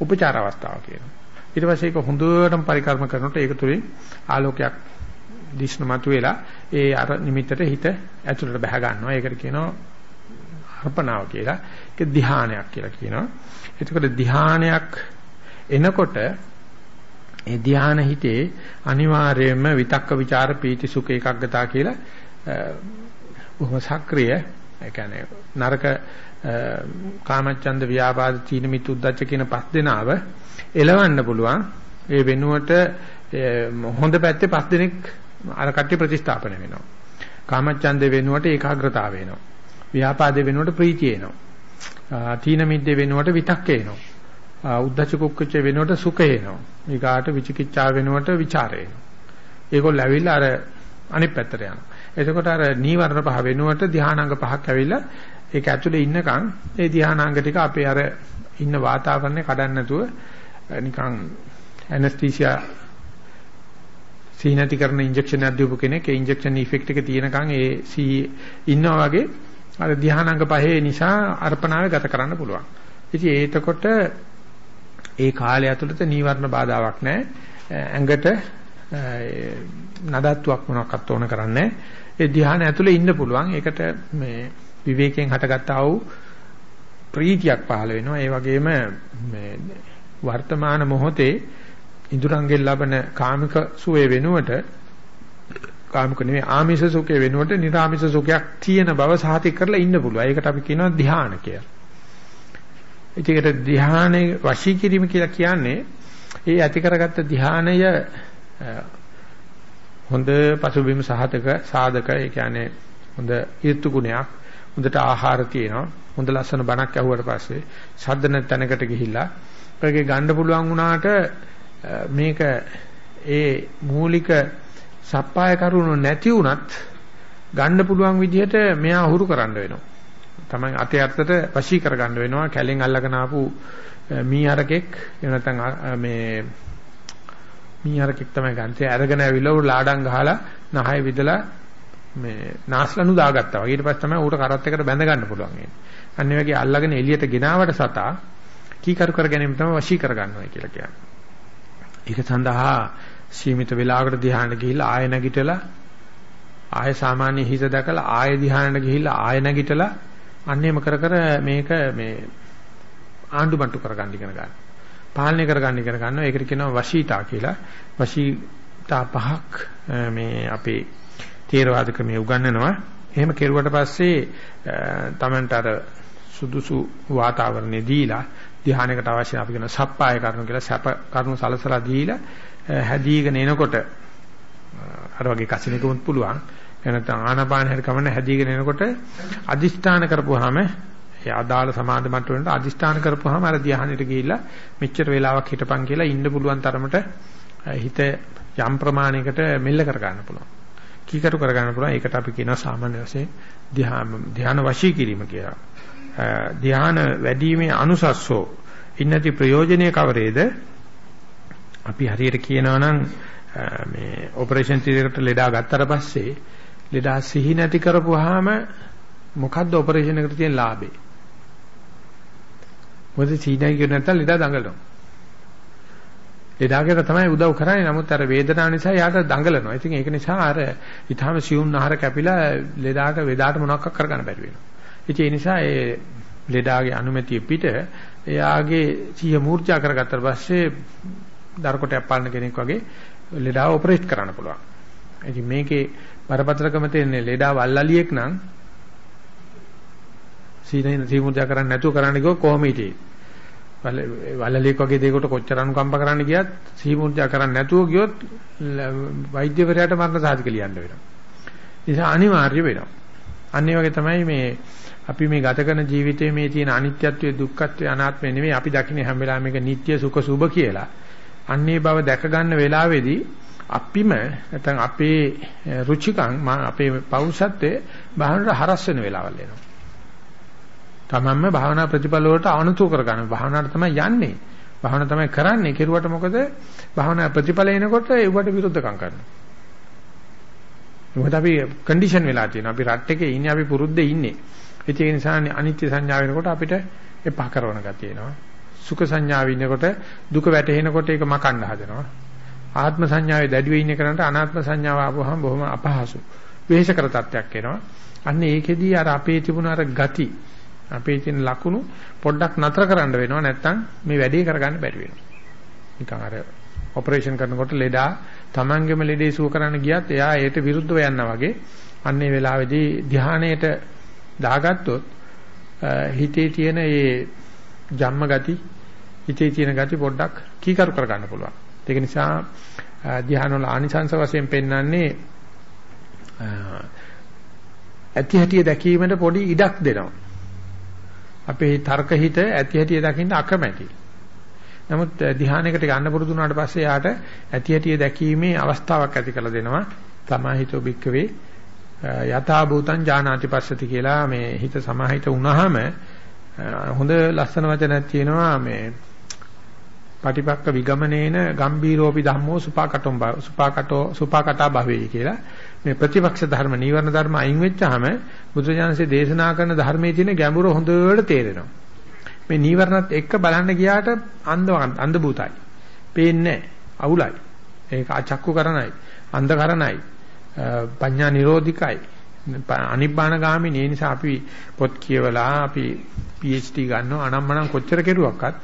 උපචාර අවස්ථාව කියනවා. ඊට පස්සේ ඒක හොඳටම පරිකර්ම කරනකොට ඒක තුලින් ආලෝකයක් දිස්න මතුවෙලා ඒ අර නිමිත්තට හිත ඇතුළට බහ ගන්නවා. ඒකට කියනවා අර්පණාව කියලා. ඒක ධ්‍යානයක් කියලා කියනවා. එතකොට ධ්‍යානයක් එනකොට ඒ ධ්‍යාන හිතේ අනිවාර්යයෙන්ම විතක්ක ਵਿਚාර පීති සුඛ ඒකග්ගතා කියලා බොහොම සක්‍රිය ඒ කියන්නේ නරක කාමච්ඡන්ද ව්‍යාපාද තීන මිත් උද්දච්ච කියන පස් දෙනාව එලවන්න පුළුවන් ඒ වෙනුවට හොඳ පැත්තේ පස් දෙනෙක් අර කට්ටිය ප්‍රතිස්ථාපන වෙනවා කාමච්ඡන්ද වෙනුවට ඒකාග්‍රතාව වෙනවා ව්‍යාපාදේ වෙනුවට ප්‍රීතිය එනවා. තීන මිද්දේ වෙනුවට විතක්කේ එනවා. උද්දච්ච කුක්කුච්ච වෙනුවට සුඛය එනවා. ඊගාට විචිකිච්ඡා වෙනුවට ਵਿਚාරය එනවා. ඒගොල්ලෝ ඇවිල්ලා අර අනිත් පැත්තට යනවා. එතකොට අර නීවරණ පහ වෙනුවට ධානාංග පහක් ඇවිල්ලා ඒක ඇතුලේ ඉන්නකම් ඒ ධානාංග ටික අපේ අර ඉන්න වාතාවරණය කඩන්න නැතුව නිකන් ඇනස්තීසියා සීනති කරන ඉන්ජෙක්ෂන් එකක් දීපු කෙනෙක් ඒ ඉන්ජෙක්ෂන් ඉෆෙක්ට් එක තියෙනකන් ඒ සී ඉන්නා වගේ අර ධානාංග පහේ නිසා අර්පණාවේ ගත කරන්න පුළුවන්. ඉතින් ඒතකොට ඒ කාලය ඇතුළත නීවරණ බාධාවක් නැහැ. ඇඟට නඩත්තුවක් මොනක්වත් ඕන කරන්නේ ඒ ධ්‍යාන ඇතුලේ ඉන්න පුළුවන්. ඒකට මේ විවේකයෙන් හටගත්තා වූ ප්‍රීතියක් පහළ වෙනවා. ඒ වගේම මේ වර්තමාන මොහොතේ ඉඳුරංගෙන් ලබන කාමික සුවේ වෙනුවට කාමික නෙවෙයි ආමිෂ සුඛය වෙනුවට නිර්ආමිෂ සුඛයක් තියෙන බව සාතික කරලා ඉන්න පුළුවන්. ඒකට අපි කියනවා ධ්‍යාන කියලා. ඒකට ධ්‍යානයේ වශී කිරීම කියලා කියන්නේ ඒ ඇති කරගත්ත ධ්‍යානය හොඳ පසුබිම් සහතක සාධක ඒ කියන්නේ හොඳ ඍතු ගුණයක් හොඳට ආහාර තියෙනවා. හොඳ ලස්සන බණක් ඇහුවට පස්සේ ශබ්ද නැත් තැනකට ගිහිල්ලා ඒකේ ගන්න පුළුවන් වුණාට මේක ඒ මූලික සප්පාය කරුණු නැති වුණත් ගන්න පුළුවන් විදිහට මෙයා හුරු කරන්න වෙනවා. තමයි අතේ අත්තට වශී කරගන්න වෙනවා. කැලෙන් අල්ලගෙන ආපු මීහරකෙක් එහෙම නැත්නම් මේ මීහරකෙක් තමයි ගන්න. ඒ අරගෙන ඇවිල්ලා උ ලාඩම් ගහලා නහය විදලා මේ නාස්ලනු දාගත්තා. ඊට පස්සේ තමයි ඌට කරත් එකට බැඳ ගන්න පුළුවන්. අන්න ඒ වගේ අල්ලගෙන එළියට ගෙනාවට සතා කීකරු කර ගැනීම තමයි වශී කර ගන්නවා කියලා කියන්නේ. ඒක සඳහා සීමිත වේලාවකට ධ්‍යාන ගිහිල්ලා ආය නැගිටලා ආය සාමාන්‍ය හිත දැකලා ආය ධ්‍යානට ගිහිල්ලා ආය නැගිටලා අන්නේම කර කර මේක මේ ආණ්ඩුමට්ටු කරගන්න ඉගෙන ගන්න. පාලනය කරගන්න ඉගෙන ගන්නවා. ඒකට කියනවා වශීතා කියලා. වශීතා පහක් මේ අපේ තේරවාද ක්‍රමයේ උගන්වනවා. එහෙම කෙරුවට පස්සේ තමන්ට අර සුදුසු වාතාවරණය දීලා ධ්‍යානයකට අවශ්‍ය අපි කියන සප්පාය කරනු කියලා සැප කරුණු සලසලා දීලා හැදීගෙන එනකොට අර වගේ කසිනකමුත් පුළුවන් එනතන ආනාපාන හැර කමන හැදීගෙන එනකොට අදිෂ්ඨාන කරපුවාම ඒ අදාළ සමාධි මට්ටමකට අදිෂ්ඨාන කරපුවාම අර ධ්‍යානෙට ගිහිල්ලා මෙච්චර වෙලාවක් හිටපන් කියලා ඉන්න පුළුවන් තරමට හිත යම් ප්‍රමාණයකට මෙල්ල කර ගන්න පුළුවන්. කීකරු කර ගන්න පුළුවන්. ඒකට අපි කියනවා සාමාන්‍ය වශයෙන් ධ්‍යාන වශී කිරීම කියලා. ධ්‍යාන වැඩිීමේ අනුසස්සෝ ඉන්නති ප්‍රයෝජනීය කවරේද? අපි හරියට කියනවා නම් මේ ඔපරේෂන් තියටර් ලෙඩා ගත්තට පස්සේ ලෙඩා සිහි නැති කරපුවාම මොකද්ද ඔපරේෂන් එකට තියෙන ලාභේ? මොකද සීනයි කියන නැත්තම් ලෙඩා දඟලනවා. ලෙඩාකට තමයි උදව් කරන්නේ. නමුත් අර වේදනාව නිසා යාට දඟලනවා. ඉතින් ඒක නිසා අර ඊටාම සියුම් ආහාර කැපිලා ලෙඩාට වේදාට මොනවක් කරගන්න බැරි වෙනවා. ඉතින් ඒ නිසා ඒ ලෙඩාගේ අනුමැතිය පිට එයාගේ සිය මූර්ජා කරගත්තට පස්සේ දරකොටයක් පාලන කෙනෙක් වගේ ලෙඩාව ඔපරේට් කරන්න පුළුවන්. ඉතින් මේකේ බරපතලකම තියෙන්නේ ලෙඩාව අල්ලලියෙක් නම් සීනේ සීමුද්‍රා කරන්නේ නැතුව කරන්න ගියොත් කොහොම හිටියේ? වලලියෙක් වගේ දෙයකට කොච්චර අනුකම්ප කරන්න ගියත් සීමුද්‍රා කරන්නේ නැතුව ගියොත් වෛද්‍යවරයාට මරණ සාධක ලියන්න වෙනවා. නිසා අනිවාර්ය වෙනවා. අන්න ඒ වගේ තමයි මේ අපි මේ ගත කරන ජීවිතයේ මේ තියෙන අනිත්‍යත්වයේ දුක්ඛත්වයේ අනාත්මය නෙමෙයි අපි දකින්නේ හැම වෙලාවෙම මේක නිට්ටය සුඛ සුභ කියලා. අන්නේ බව දැක ගන්න වෙලාවේදී අපිම නැත්නම් අපේ රුචිකම් අපේ පෞරුෂත්වයේ බාහිරට හරස් වෙන වෙලාවල් එනවා. තමන්ම භාවනා ප්‍රතිඵල වලට අනුතු කරගන්න. භාවනාවට තමයි යන්නේ. භාවනාව තමයි කරන්නේ. කෙරුවට මොකද? භාවනා ප්‍රතිඵල එනකොට ඒවට විරුද්ධකම් කරනවා. මොකද අපි කන්ඩිෂන් වෙලා තියෙනවා. අපි රට් එකේ ඉන්නේ අපි පුරුද්දේ ඉන්නේ. ඒ නිසා අනිත්‍ය සංඥා වෙනකොට අපිට එපා කරන ගතිය එනවා. සුඛ සංඥාව ඉන්නකොට දුක වැටහෙනකොට ඒක මකන්න හදනවා. ආත්ම සංඥාවේ දැඩිව ඉන්න කරන්ට අනාත්ම සංඥාව ආවොහම බොහොම අපහසු. වෙහෙස කර තත්යක් එනවා. අන්න ඒකෙදී අර අපේ තිබුණ අර ගති අපේ තියෙන ලකුණු පොඩ්ඩක් නතර කරන්න වෙනවා නැත්නම් මේ වැඩේ කරගන්න බැරි වෙනවා. නිකන් අර ඔපරේෂන් කරනකොට ලෙඩා Tamangema ලෙඩේ සුව කරන්න ගියත් එයා ඒට විරුද්ධව යනවා වගේ අන්නේ වෙලාවේදී ධානයේට දාගත්තොත් හිතේ තියෙන ඒ ජම්ම ගති හිතේ තියෙන ගති පොඩ්ඩක් කීකරු කර ගන්න පුළුවන්. ඒක නිසා ධ්‍යාන වල ආනිසංස වශයෙන් පෙන්වන්නේ ඇති හැටිය දැකීමට පොඩි ඉඩක් දෙනවා. අපේ තර්ක හිත ඇති හැටිය දකින්න අකමැති. නමුත් ධ්‍යානයකට ගන්න පුරුදු වුණාට පස්සේ යාට ඇති හැටිය දැකීමේ අවස්ථාවක් ඇති කරලා දෙනවා. සමාහිතෝ භික්කවේ යථා භූතං ඥානාති පස්සති කියලා මේ හිත සමාහිත වුණාම හොඳ ලස්සන වචනක් තියෙනවා මේ පටිපක්ක විගමනේන ගම්බීරෝපි ධම්මෝ සුපාකටොම් සුපාකටෝ සුපාකටා භවෙයි කියලා මේ ප්‍රතිපක්ෂ ධර්ම නීවරණ ධර්ම අයින් වෙච්චාම බුදුජානසේ දේශනා කරන ධර්මයේ තියෙන ගැඹුර හොඳට තේරෙනවා මේ නීවරණත් එක්ක බලන්න ගියාට අන්ධ අන්ධ භූතයි පේන්නේ අවුලයි. ඒක අචක්කු කරණයි අන්ධ කරණයි පඤ්ඤා නිරෝධිකයි. අනිබ්බාන ගාමිනී නිසා අපි පොත් කියවලා අපි PhD ගන්නවා. අනම්මනම් කොච්චර කෙරුවක්වත්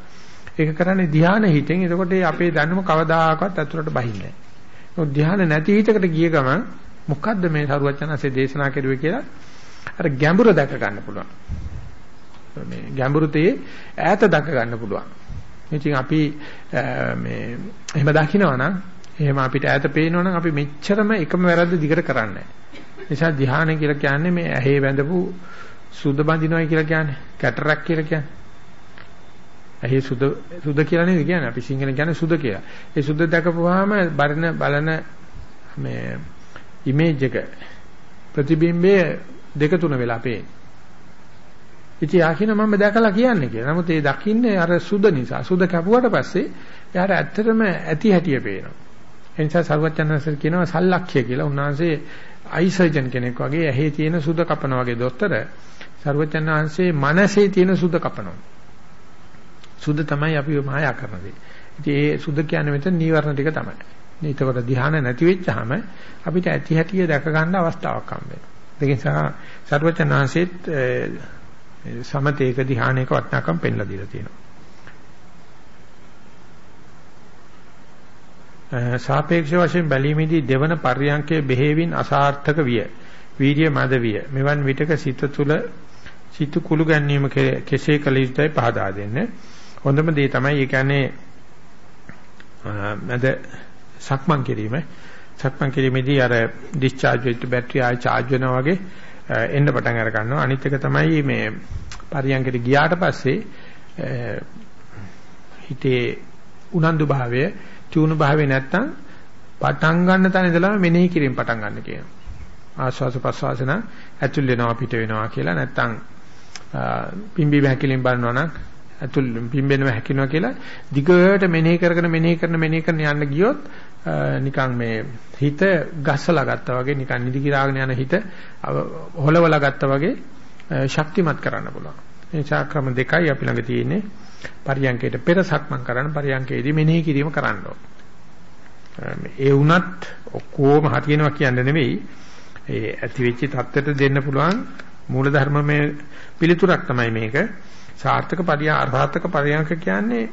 ඒක කරන්නේ ධ්‍යාන හිතෙන්. එතකොට අපේ දැනුම කවදාකවත් අතුරට බහින්නේ නැහැ. ධ්‍යාන නැති හිතකට ගිය ගමන් මොකද්ද මේ සරුවචනanse දේශනා කරුවේ කියලා අර ගැඹුර දැක ගන්න පුළුවන්. මේ ගැඹුරුතේ ඈත දැක ගන්න පුළුවන්. ඉතින් අපි මේ එහෙම දකිනවා නම් එහෙම අපිට ඈත පේනවා නම් අපි මෙච්චරම එකම වැරද්ද දිගට කරන්නේ නැහැ. නිසා ධ්‍යාන කියලා කියන්නේ මේ ඇහි වැඳපු සුද බඳිනවයි කියලා කියන්නේ කැටරක් කියලා කියන්නේ. ඇහි සුද සුද කියලා නේද කියන්නේ අපි සිංහලෙන් කියන්නේ සුද කියලා. ඒ සුද දැකපුවාම බලන බලන මේ ඉමේජ් එක ප්‍රතිබිම්බයේ දෙක තුන වෙලා පේන්නේ. ඉතින් ආකින මම දැකලා කියන්නේ කියලා. නමුත් ඒ දකින්නේ අර සුද නිසා. සුද කැපුවට පස්සේ එයාට ඇත්තටම ඇති හැටිය පේනවා. ඒ නිසා සර්වඥාන්සේ කියනවා සල්ලක්ෂ්‍ය කියලා. උන්වහන්සේ අයි සර්ජන් කෙනෙක් වගේ ඇහි තියෙන සුද කපන වගේ දොස්තර සර්වඥාන්සේ මනසේ තියෙන සුද කපනවා. සුද තමයි අපි මායා කරන දේ. ඉතින් ඒ සුද කියන්නේ මෙතන නීවරණ ටික තමයි. ඒතකොට ධ්‍යාන නැති වෙච්චාම අපිට ඇති හැටිය දැක ගන්න අවස්ථාවක් හම්බ වෙනවා. ඒ නිසා සර්වඥාන්සේත් සමතේක ධ්‍යානයක වටනකම් පෙන්ලා දීලා තියෙනවා. සාපේක්ෂ වශයෙන් බැලීමේදී දෙවන පර්යංකයේ බෙහෙවින් අසාර්ථක විය. වීර්ය මද විය. මෙවන් විටක සිත තුළ සිත කුළු ගැනීම කෙසේ කළ යුතුයි පහදා දෙන්න. හොඳම දේ තමයි ඒ කියන්නේ මද සක්මන් කිරීම. සක්මන් කිරීමේදී අර ඩිස්චාර්ජ් වෙච්ච බැටරි ආයි charge වෙනවා වගේ එන්න පටන් අර ගන්නවා. අනිත් එක තමයි මේ පරියන්කට ගියාට පස්සේ හිතේ උනන්දු භාවය චූණු භාවය නැත්තම් පටන් ගන්න තැන ඉඳලා මෙනෙහි කිරීම පටන් ගන්න කියනවා. ආස්වාස ප්‍රස්වාසන ඇතුල් වෙනවා පිට වෙනවා කියලා නැත්තම් පිම්බි වැකිලින් බලනවා නම් ඇතුල් පිම්බෙනවා හැකිනවා කියලා දිගට මෙනෙහි කරගෙන මෙනෙහි කරන මෙනෙහි කරන යන්න ගියොත් නිකන් මේ හිත ගස්සලා ගත්තා වගේ නිකන් නිදි කිරාගෙන යන හිත හොලවලා ගත්තා වගේ ශක්තිමත් කරන්න පුළුවන්. මේ චක්‍රම දෙකයි අපි ළඟ තියෙන්නේ. පරියංකයට පෙර සක්මන් කරන්න පරියංකයේදී මෙනෙහි කිරීම කරන්න ඒ වුණත් ඔක්කොම හරියනවා කියන්නේ නෙවෙයි. ඒ ඇති වෙච්ච தත්ත්වයට දෙන්න පුළුවන් මූලධර්මමය පිළිතුරක් තමයි මේක. සාර්ථක පරිය අර්ථාත්මක පරියංක කියන්නේ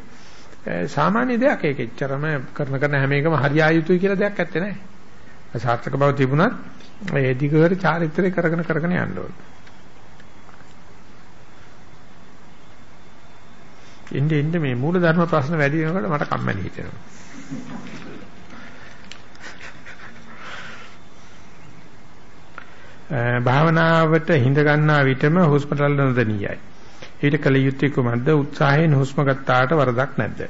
සාමාන්‍ය දෙයක් ඒක එච්චරම කරන කරන හැම එකම හරියා යුතුයි කියලා දෙයක් ඇත්තේ නැහැ. සාර්ථක බව තිබුණත් ඒ දිගට චාරිත්‍රය කරගෙන කරගෙන යන්න ඕනේ. එන්නේ එන්නේ මේ මූල ධර්ම ප්‍රශ්න වැඩි වෙනකොට මට කම්මැලි හිතෙනවා. භාවනාවට හිඳ ගන්නා විටම හුස්ම රැල්ල නොදනියයි. ඊට කල යුත්තේ කුමක්ද? උත්සාහයෙන් හුස්ම ගත්තාට වරදක් නැද්ද?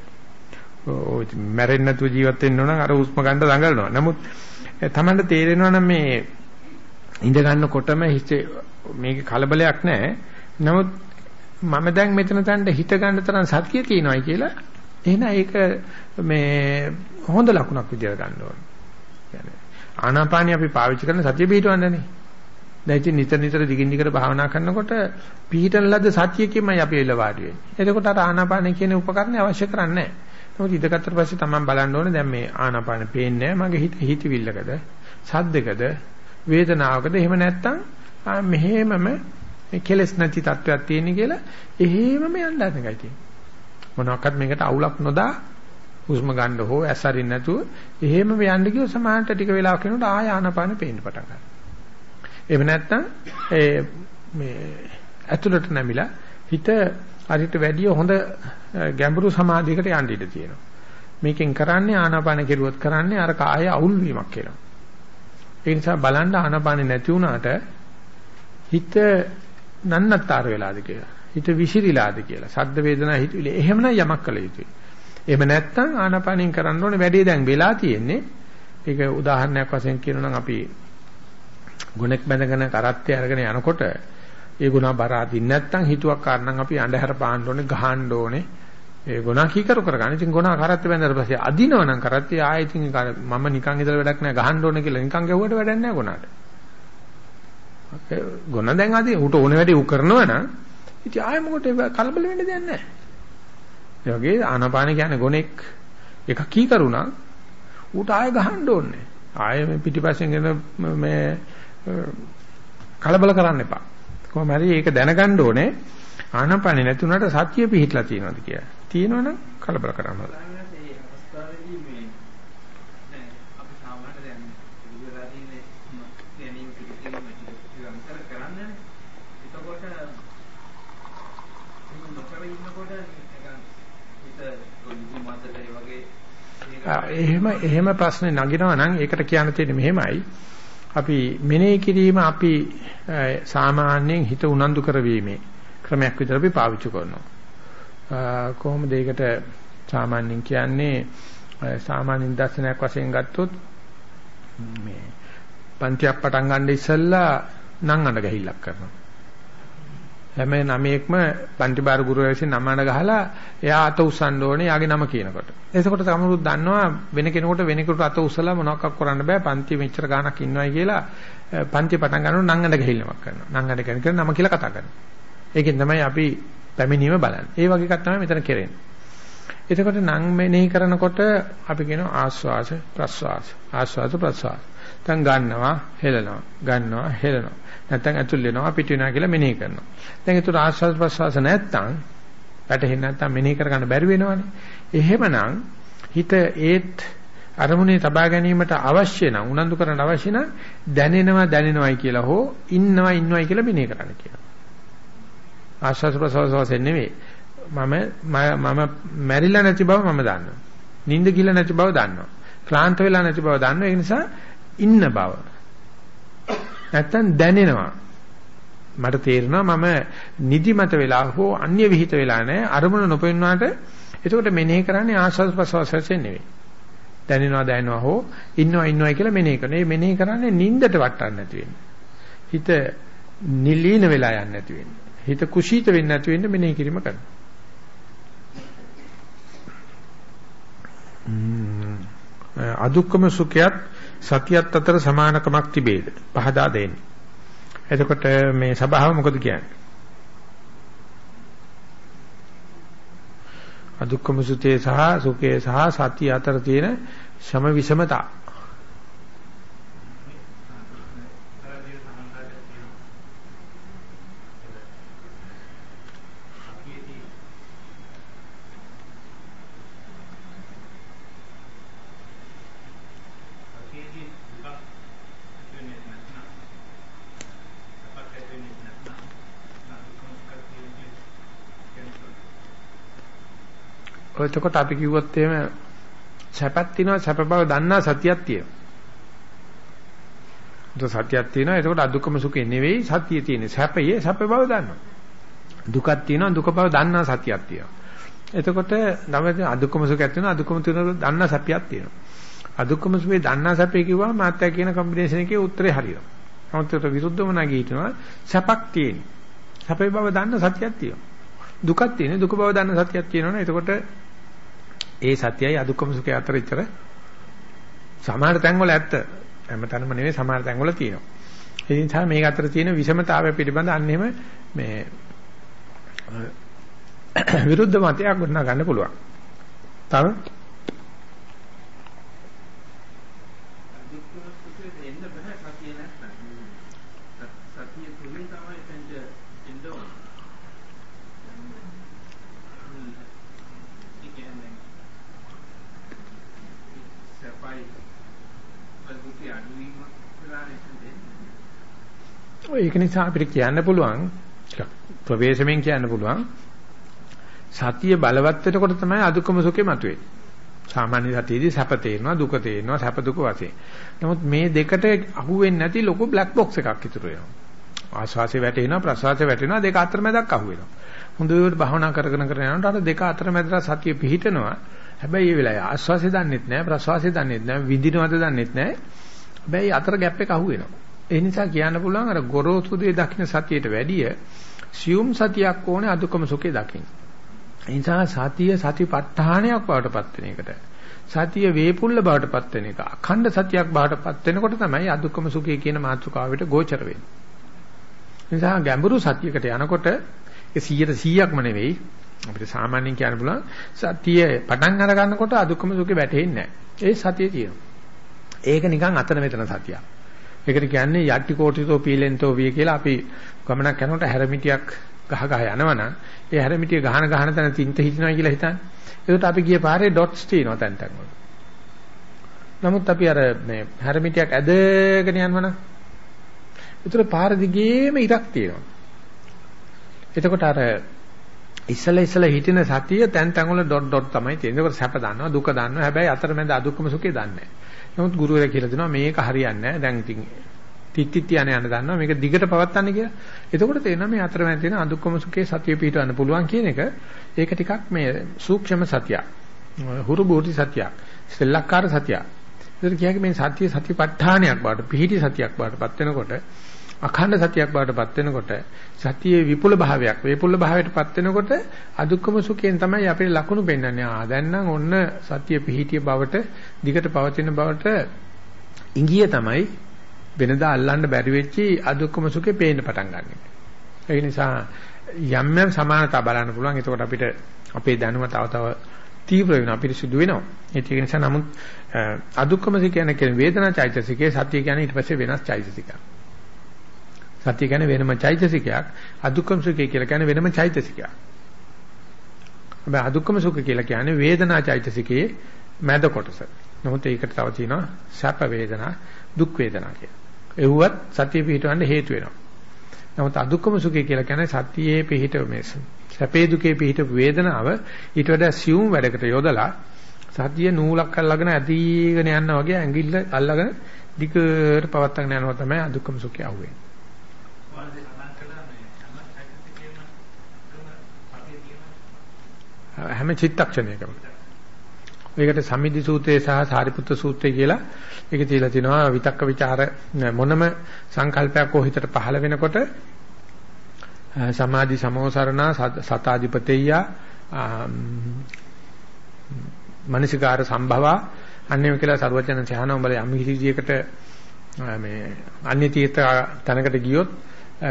ඔය මැරෙන්නේ නැතුව ජීවත් වෙන්න ඕන නම් අර හුස්ම ගන්න දඟලනවා. නමුත් තමන්ට තේරෙනවා නම් මේ ඉඳ ගන්නකොටම හිතේ මේක කලබලයක් නැහැ. නමුත් මම දැන් මෙතන තණ්ඩ හිත ගන්න තරම් සතිය තියෙනවායි කියලා එහෙනම් ඒක මේ හොඳ ලකුණක් විදියට ගන්න ඕනේ. ආනාපානිය අපි පාවිච්චි කරන සතිය පිටවන්නනේ. දැන් ඉතින් නිතර නිතර දිගින් දිගට භාවනා කරනකොට පිහිටන ලද්ද සතියකින්මයි අපි එළ වාඩි වෙන්නේ. එතකොට අර ආනාපානිය කියන උපකරණය අවශ්‍ය කරන්නේ නැහැ. නමුත් ඉඳගත්තට පස්සේ තමයි බලන්න ඕනේ දැන් මේ ආනාපාන පේන්නේ මගේ හිත හිතවිල්ලකද සද්දකද වේදනාවකද එහෙම නැත්නම් මෙහෙමම මේ කෙලස් නැති තත්වයක් තියෙන කියලා එහෙමම යන්න හදන එකයි තියෙන්නේ. මොනවාක්වත් මේකට අවුලක් නොදා හුස්ම ගන්න හෝ ඇස් අරින්න නැතුව එහෙමම යන්න ගියොත් සමානට ටික වෙලාවක් යනකොට ආය ආනපාන පේන්න පටන් ගන්නවා. එහෙම නැත්නම් ඒ මේ ඇතුළට නැමිලා හිත හරිට වැඩිය හොඳ ගැඹුරු සමාධියකට යන්න ඉඩ තියෙනවා. මේකෙන් කරන්නේ ආනාපාන කෙරුවොත් කරන්නේ අර කාය අවුල් වීමක් කියලා. ඒ නිසා බලන්න ආනාපානෙ නැති වුණාට හිත නන්නත්තර වෙලාද කියලා. හිත විසිරිලාද කියලා. සද්ද වේදනා හිතවිලි. එහෙමනම් යමක් කළ යුතුයි. එහෙම නැත්නම් ආනාපානින් කරන්න ඕනේ වැඩේ දැන් වෙලා තියෙන්නේ. ඒක උදාහරණයක් වශයෙන් කියනවා නම් අපි ගුණෙක් බැඳගෙන කරත්තය අරගෙන යනකොට ඒ ගුණ බර අදින්න නැත්නම් හිතුවක් කාරණම් අපි අඳුර පාන්න ඕනේ ගහන්න ඕනේ. ඒ ගුණ කීකරු කරගන්න. ඉතින් ගුණ කරත්තය බැඳලා පස්සේ අදිනවනම් කරත්තය ආයෙත් මම නිකන් ඉඳලා වැඩක් නැහැ ගහන්න ඕනේ කියලා නිකන් ගැහුවට වැඩක් නැහැ ගුණාට. ගොන දැන් ආදී ඌට ඕන වැඩේ ඌ කරනවා නම් ඉතින් ආයෙ මොකට කලබල වෙන්න දෙයක් නැහැ. ඒ වගේ ආනාපාන කියන්නේ ගොනෙක් එක කී කරුණා ඌට ආයෙ ගහන්න ඕනේ. ආයෙ මේ පිටිපස්සෙන් එන මේ කලබල කරන්න එපා. කොහොම හරි ඒක දැනගන්න ඕනේ. ආනාපානෙ නැතුණට සතිය පිහිట్లా තියෙනවද කියලා. තියෙනවනම් කලබල කරන්න ඕනේ. එහෙම එහෙම ප්‍රශ්නේ නගිනවා නම් ඒකට කියන්න තියෙන්නේ මෙහෙමයි. අපි මෙනෙහි කිරීම අපි සාමාන්‍යයෙන් හිත උනන්දු කරවීමේ ක්‍රමයක් විදිහට අපි පාවිච්චි කරනවා. කොහොමද ඒකට සාමාන්‍යයෙන් කියන්නේ සාමාන්‍ය දර්ශනයක් වශයෙන් ගත්තොත් මේ පන්තියක් පටන් ගන්න ඉස්සෙල්ලා නම් අඬ ගහිල්ලක් කරනවා. හැම නමයක්ම පන්ති බාර ගුරුවරයා විසින් නම අඬ ගහලා එයා අත උස්සන්න ඕනේ යාගේ නම කියනකොට. එතකොට තමනුත් දන්නවා වෙන කෙනෙකුට වෙන කෙනෙකුට අත උස්සලා මොනවක් කරන්න බෑ පන්ති මෙච්චර ගාණක් ඉන්නවයි කියලා පන්ති පටන් ගන්නකොට නම් අඬ ගහිල්ලමක් කරනවා. නම් අඬ කියන කෙනා නම කියලා කතා කරනවා. ඒකෙන් තමයි අපි පැමිණීම බලන්නේ. ඒ වගේ එකක් තමයි මෙතන කරන්නේ. එතකොට නම් මෙනෙහි කරනකොට අපි කියනවා ආස්වාස ප්‍රස්වාස ආස්වාස ප්‍රස්වාස. දැන් ගන්නවා හෙලනවා ගන්නවා හෙලනවා. නැත්නම් ඇතුල් වෙනවා පිට වෙනවා කියලා මෙනෙහි කරනවා. දැන් ඒතර ආස්වාද ප්‍රස්වාස නැත්නම් වැටෙන්නේ නැත්නම් මෙනෙහි කරගන්න බැරි වෙනවනේ. එහෙමනම් හිත ඒත් අරමුණේ තබා ගැනීමට අවශ්‍ය නම් උනන්දු කරන්න අවශ්‍ය නම් දැනෙනවා දැනෙනවයි කියලා හෝ ඉන්නවා ඉන්නවයි කියලා මෙනෙහි කරන්න කියනවා. ආස්වාද ප්‍රස්වාස වශයෙන් නෙවෙයි. මම මම මැරිලා නැති බව මම දන්නවා. නිින්ද ගිල නැති බව දන්නවා. ක්ලාන්ත වෙලා නැති බව දන්නවා. ඒ නිසා ඉන්න බව. නැත්තම් දැනෙනවා. මට තේරෙනවා මම නිදිමත වෙලා හෝ අන්‍ය විහිිත වෙලා නැහැ. අරමුණ නොපෙන්නාට එතකොට මෙනෙහි කරන්නේ ආස්වාද ප්‍රසවාසයෙන් නෙවෙයි. දැනෙනවා දැනෙනවා හෝ ඉන්නවා ඉන්නවායි කියලා මෙනෙහි කරනවා. මේ මෙනෙහි කරන්නේ නිින්දට වටන්න නැති වෙන්නේ. හිත නිලීන වෙලා යන්නේ නැති වෙන්නේ. හිත කුසීත වෙන්නේ නැති වෙන්නේ මෙනෙහි කිරීම කරනවා. අදුක්කම සුඛයත් සතියත් අතර සමානකමක් තිබේද? පහදා දෙන්න. එතකොට මේ සබාව මොකද කියන්නේ? අදුක්කම සුතේ සහ සුඛේ සහ සතිය අතර තියෙන සම විෂමතා එතකොට අපි කිව්වොත් එහෙම සැපක් තියෙනවා සැප බව දන්නා සතියක් තියෙනවා. ඒක සතියක් තියෙනවා එතකොට අදුක්කම සුඛේ නෙවෙයි සතිය තියෙන්නේ සැපයේ සැප බව දන්නවා. දුකක් තියෙනවා දුක බව දන්නා සතියක් තියෙනවා. එතකොට නම අදුක්කම සුඛයක් තියෙනවා අදුක්කම තියෙනවා දන්නා සැපයක් තියෙනවා. අදුක්කම සුඛේ දන්නා සැපේ කිව්වම මාත්‍යා කියන කම්බිනේෂන් එකේ උත්තරේ හරියනවා. නමුත් ඒකට විරුද්ධව නැගී හිටිනවා සැපක් තියෙන. සැපේ බව දන්න සතියක් තියෙනවා. දුකක් තියෙන දුක බව දන්න සතියක් තියෙනවනේ එතකොට ඒ සත්‍යයයි අදුක්කම සුඛය අතර ඉතර සමහර තැන්වල ඇත්ත හැමතැනම නෙවෙයි සමහර තැන්වල තියෙනවා. ඒ නිසා මේක අතර තියෙන විෂමතාවය පිළිබඳ අන්න එහෙම මේ විරුද්ධ මතයක් ගොඩනගා ගන්න පුළුවන්. තව ඒක නිසා අපිට කියන්න පුළුවන් ප්‍රවේශමෙන් කියන්න පුළුවන් සතිය බලවත් වෙනකොට තමයි අදුක්කම සුඛේ මතුවේ. සාමාන්‍ය සතියේදී සැප තේරෙනවා දුක තේරෙනවා සැප දුක වශයෙන්. නමුත් මේ දෙකට අහුවෙන්නේ නැති ලොකු බ්ලැක් බොක්ස් එකක් ඉතුරු වෙනවා. ආශ්වාසය වැටෙනවා ප්‍රශ්වාසය වැටෙනවා දෙක අතර මැදක් අහුවෙනවා. හොඳට භාවනා කරගෙන කරගෙන යනකොට අර දෙක අතර මැදට සතිය පිහිටනවා. හැබැයි මේ වෙලාවේ ආශ්වාසය දන්නෙත් නැහැ ප්‍රශ්වාසය දන්නෙත් නැහැ විඳිනවද දන්නෙත් නැහැ. හැබැයි අතර ගැප් එක අහුවෙනවා. ඒ නිසා කියන්න පුළුවන් අර ගොරෝසු දේ දකින්න සතියට වැඩිය සියුම් සතියක් ඕනේ අදුකම සුඛේ දකින්න. ඒ නිසා සතිය සතිපට්ඨානයක් බවට පත් වෙන එකට. සතිය වේපුල්ල බවට පත් වෙන එක. අඛණ්ඩ සතියක් බවට පත් වෙනකොට තමයි අදුක්කම සුඛය කියන මාතෘකාවට ගෝචර වෙන්නේ. නිසා ගැඹුරු සතියකට යනකොට ඒ 100%ක්ම නෙවෙයි අපිට සාමාන්‍යයෙන් කියන්න පුළුවන් සතිය පටන් අර ගන්නකොට අදුක්කම සුඛේ වැටෙන්නේ නැහැ. ඒ සතිය තියෙනවා. ඒක නිකන් අතන මෙතන සතියක්. ඒකට කියන්නේ යටි කෝටිතෝ පීලෙන්තෝ විය කියලා අපි ගමනක් යනකොට හැරමිටියක් ගහ ගහ යනවනම් ඒ හැරමිටිය ගහන ගහන තැන තින්ත හිටිනවා කියලා හිතන්නේ. ඒකට අපි ගිය පාරේ ඩොට්ස් තියෙනවා තැන් තැන් වල. නමුත් අපි අර මේ හැරමිටියක් ඇදගෙන යනවනම් ඒතර පාර දිගේම ඉරක් තියෙනවා. එතකොට අර ඉස්සල ඉස්සල හිටින සතිය තැන් තැන් වල ඩොට් ඩොට් තමයි තියෙන්නේ. ඒකට සැප දන්නවා දුක දන්නවා. හැබැයි අතරමැද අදුක්කම සුඛේ දන්නේ නැහැ. නමුත් ගුරුවරයා කියලා දෙනවා මේක හරියන්නේ නැහැ. දැන් ඉතින් තිත්තිත් යන යන දන්නවා මේක දිගට පවත්වන්න කියලා. එතකොට තේරෙනවා මේ අතරමැද තියෙන අදුක්කම සුඛේ සතිය පිටවන්න පුළුවන් කියන එක ඒක ටිකක් මේ සූක්ෂම සතියක්. හුරු බෝධි සතියක්. සෙල්ලක්කාර සතියක්. ඒකට කියන්නේ මේ සතිය සතිපට්ඨානයක් බවට පිහිටි සතියක් බවටපත් වෙනකොට අඛණ්ඩ සතියක් බවටපත් වෙනකොට සතියේ විපුල භාවයක් වේපුල භාවයටපත් වෙනකොට අදුක්කම සුඛයෙන් තමයි අපේ ලකුණු පෙන්වන්නේ. ආ දැන් නම් ඔන්න සතිය පිහිටිය බවට දිගට පවතින බවට ඉංගිය තමයි වෙනදා අල්ලන්න බැරි වෙච්චි අදුක්කම සුඛේ පේන්න පටන් ගන්න. ඒ නිසා යම් යම් සමානතා බලන්න පුළුවන්. එතකොට අපිට අපේ දැනුම තව තව තීව්‍ර වෙනවා පිරිසිදු වෙනවා. ඒක නිසා නමුත් අදුක්කම සුඛ කියන්නේ වේදනා චෛතසිකේ සතිය කියන්නේ ඊට පස්සේ වෙනස් චෛතසිකයක්. සතිය කියන්නේ වෙනම චෛතසිකයක්. අදුක්කම සුඛය කියලා කියන්නේ වෙනම චෛතසිකයක්. හැබැයි අදුක්කම සුඛ කියලා කියන්නේ වේදනා චෛතසිකයේ මැද කොටස. නමුත් ඒකට තව තියෙනවා සැප වේදනා, දුක් වේදනා කියලා. එව්වත් සතිය පිහිටවන්න හේතු වෙනවා. නමුත් අදුක්කම සුඛය කියලා කියන්නේ සතියේ පිහිට මේ සැපේ දුකේ පිහිට වේදනාව ඊට වඩා සියුම් වැඩකට යොදලා සතිය නූලක් අල්ලගෙන ඇදීගෙන යනවා වගේ ඇඟිල්ල අල්ලගෙන දිගට පවත්වාගෙන යනවා තමයි අදුක්කම සුඛය අහුවෙන්නේ. හැම චිත්තක්ෂණයකම. ඒකට සමිදි සූත්‍රය සහ සාරිපුත්‍ර සූත්‍රය කියලා ඒක තියලා තිනවා විතක්ක ਵਿਚාර මොනම සංකල්පයක් කොහිතට පහළ වෙනකොට සමාධි සමෝසරණා සතාධිපතෙය්‍ය මනසිකාර සම්භවා අන්නේම කියලා සරුවචන සහන උඹල යම් කිසියකට මේ අන්‍ය තීර්ථ තැනකට ගියොත්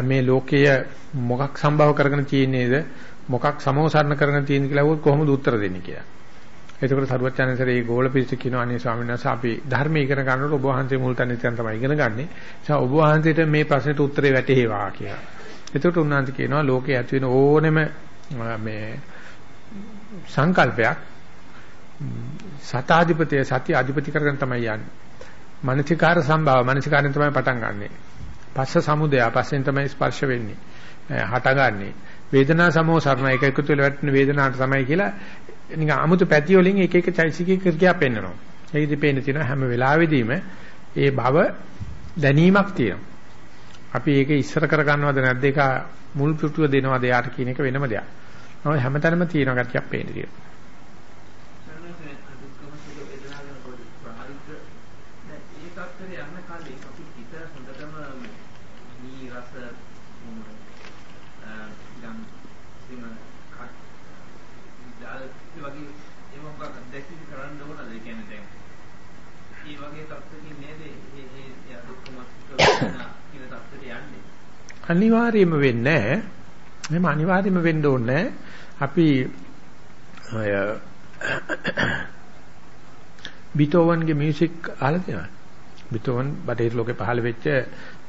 මේ ලෝකයේ මොකක් සම්භව කරගෙන තියෙන්නේද මොකක් සමෝසරණ කරගෙන තියෙන කියලා අහුවොත් කොහොමද උත්තර දෙන්නේ කියලා. එතකොට සරුවචනන්සරේ මේ ගෝල පිරිස කියනවා අනේ ස්වාමීන් වහන්සේ අපි ධර්ම ඉගෙන ගන්නකොට ඔබ වහන්සේ මුල් තැන ඉතින් තමයි ඉගෙන ගන්නෙ. ඒ නිසා ඔබ වහන්සේට මේ ප්‍රශ්නෙට උත්තරේ වැටේවා කියලා. එතකොට උන්වහන්සේ කියනවා ලෝකයේ ඇති වෙන ඕනෙම මේ සංකල්පයක් සතාධිපතිය සත්‍ය අධිපති කරගෙන තමයි යන්නේ. මානසිකාර සම්භාව මානසිකාරෙන් තමයි පටන් ගන්නෙ. පස්ස සමුදය පස්සෙන් තමයි ස්පර්ශ වෙන්නේ. හටගන්නේ. වේදනා සමෝසරණ එක එකතු වෙලා වැටෙන වේදනාවට තමයි කියලා නිකන් 아무තු පැති වලින් එක එක චෛසිකේ ක්‍රියා පෙන්වනවා. ඒකෙදි පේන තියෙනවා හැම වෙලාවෙදීම ඒ භව දැනීමක් තියෙනවා. අපි ඒක ඉස්සර කර ගන්නවද නැද්ද ඒක මුල් පිටුව දෙනවද යාට කියන එක වෙනම දෙයක්. නමුත් හැමතැනම තියෙන ගතියක් පේන තියෙනවා. අනිවාර්යයෙන්ම වෙන්නේ නැහැ. එහෙම අනිවාර්යයෙන්ම වෙන්න ඕනේ අපි ඔය බීතෝවන්ගේ මියුසික් අහලා තියෙනවා. බීතෝවන් බටහිර ලෝකේ පහළ වෙච්ච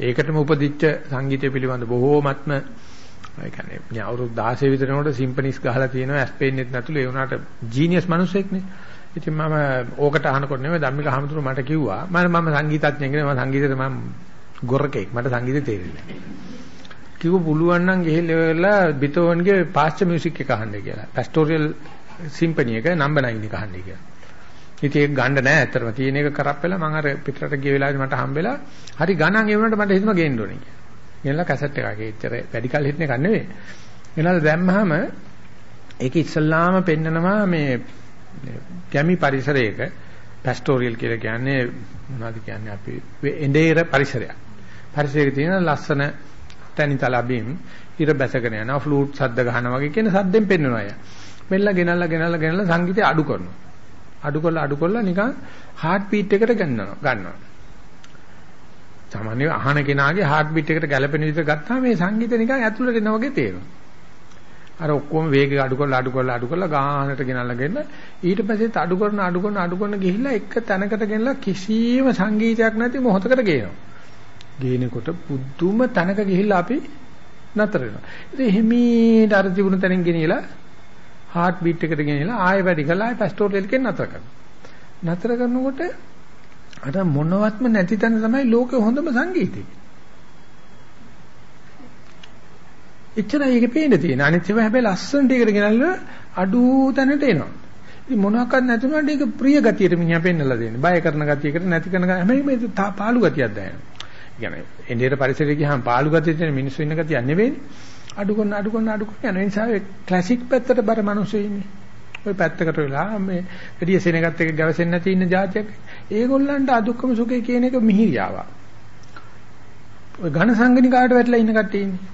ඒකටම උපදිච්ච සංගීතය පිළිබඳ බොහෝමත්ම ඒ කියන්නේ මේ අවුරුදු 16 විතර යනකොට සිම්පනිස් ගහලා තියෙනවා ඇස්පේන්නෙත් නැතුළු ඒ වුණාට ජීනියස් මිනිස්සෙක්නේ. ඉතින් මම ඕකට අහනකොට නෙමෙයි ධම්මික හමුදුර මට කිව්වා මම මම සංගීතඥයෙක් නෙමෙයි මම සංගීතෙට මම ගොරකෙක් මට සංගීතය තේරෙන්නේ නැහැ. කිව්ව පුළුවන් නම් ගිහිල්ලා බිතෝවන්ගේ පාස්චර් මියුසික් එක අහන්න කියලා. පැස්ටෝරියල් සිම්පනි එක නම්බර් 9 එක අහන්න කියලා. ඉතින් ඒක ගන්න නෑ ඇත්තටම. තියෙන එක කරප් වෙලා මම අර පිටරට ගිය වෙලාවේ මට හම්බෙලා හරි ගණන් ඒ වුණාට මට හිතුණා ගේන්න ඕනේ කියලා. ගෙනලා කැසට් එකක් ඒච්චර වැඩි කල් හිටන එක නෙවෙයි. ගෙනලා දැම්මහම ඒක ඉස්සල්ලාම පෙන්නනවා මේ ගැමි පරිසරයක පැස්ටෝරියල් කියලා කියන්නේ මොනවද කියන්නේ අපි එඬේර පරිසරයක්. පරිසරයක තියෙන ලස්සන තැනිතල බිම් ඉර බැසගෙන යනවා ෆ්ලූට් සද්ද ගහනවා වගේ කියන සද්දෙන් පෙන්වනවා අය. මෙල්ල ගෙනල්ලා ගෙනල්ලා ගෙනල්ලා සංගීතය අඩු කරනවා. අඩු කරලා අඩු කරලා නිකන් හાર્ට් බීට් එකට ගන්නවා ගන්නවා. සාමාන්‍යයෙන් අහන කෙනාගේ හાર્ට් බීට් එකට ගැළපෙන විදිහට ගත්තාම මේ සංගීතය නිකන් ඇතුළට එනවා වගේ තේරෙනවා. අර ඔක්කොම වේගය අඩු කරලා අඩු කරලා අඩු කරලා ගානට ගෙනල්ලා ගෙන්න ඊට පස්සෙත් අඩු කරන අඩු කරන අඩු කරන ගිහිල්ලා එක තැනකට ගෙනලා කිසිම සංගීතයක් නැති මොහොතකට ගේනවා. ගේනකොට පුදුම තැනක ගිහිල්ලා අපි නතර වෙනවා. ඉතින් හිමීට අර තිබුණ තැනින් ගෙනියලා හાર્ට් බීට් එකට ගෙනියලා ආයෙ වැඩි කරලා ආයෙ පැස්ටෝරියල් එකෙන් නතර කරනවා. නතර කරනකොට අර මොනවත්ම නැති තැන තමයි ලෝකේ හොඳම සංගීතය. එච්චරයි ඒකේ පේන්න තියෙන. අනිත් ඒවා හැබැයි ලස්සනට ඒකට ගෙනල්ලා අඩු තැනට එනවා. ඉතින් මොනවාක්වත් නැතුණාට ඒක ප්‍රිය ගතියට මිනිහා පෙන්නලා දෙන්නේ. බය කරන ගතියකට නැති කරන හැබැයි මේ පාළු ගතියක් දැනෙනවා. يعني එළියට පරිසරය ගියාම පාළු ගතියට මිනිස්සු ඉන්න ගතිය නෙවෙයිනේ. අඩු කරන අඩු කරන අඩු කරන යන නිසා ඒ ක්ලාසික් පැත්තට බර මිනිස්සු ඉන්නේ. ওই පැත්තකට වෙලා මේ එළිය සෙනගත් එක ගැවසෙන්නේ නැති ඉන්න જાතියක්. ඒගොල්ලන්ට අදුක්කම සුඛය කියන එක මිහිරියාවක්. ඔය ඝන සංගණිකාවට වැටලා ඉන්න කට්ටිය ඉන්නේ.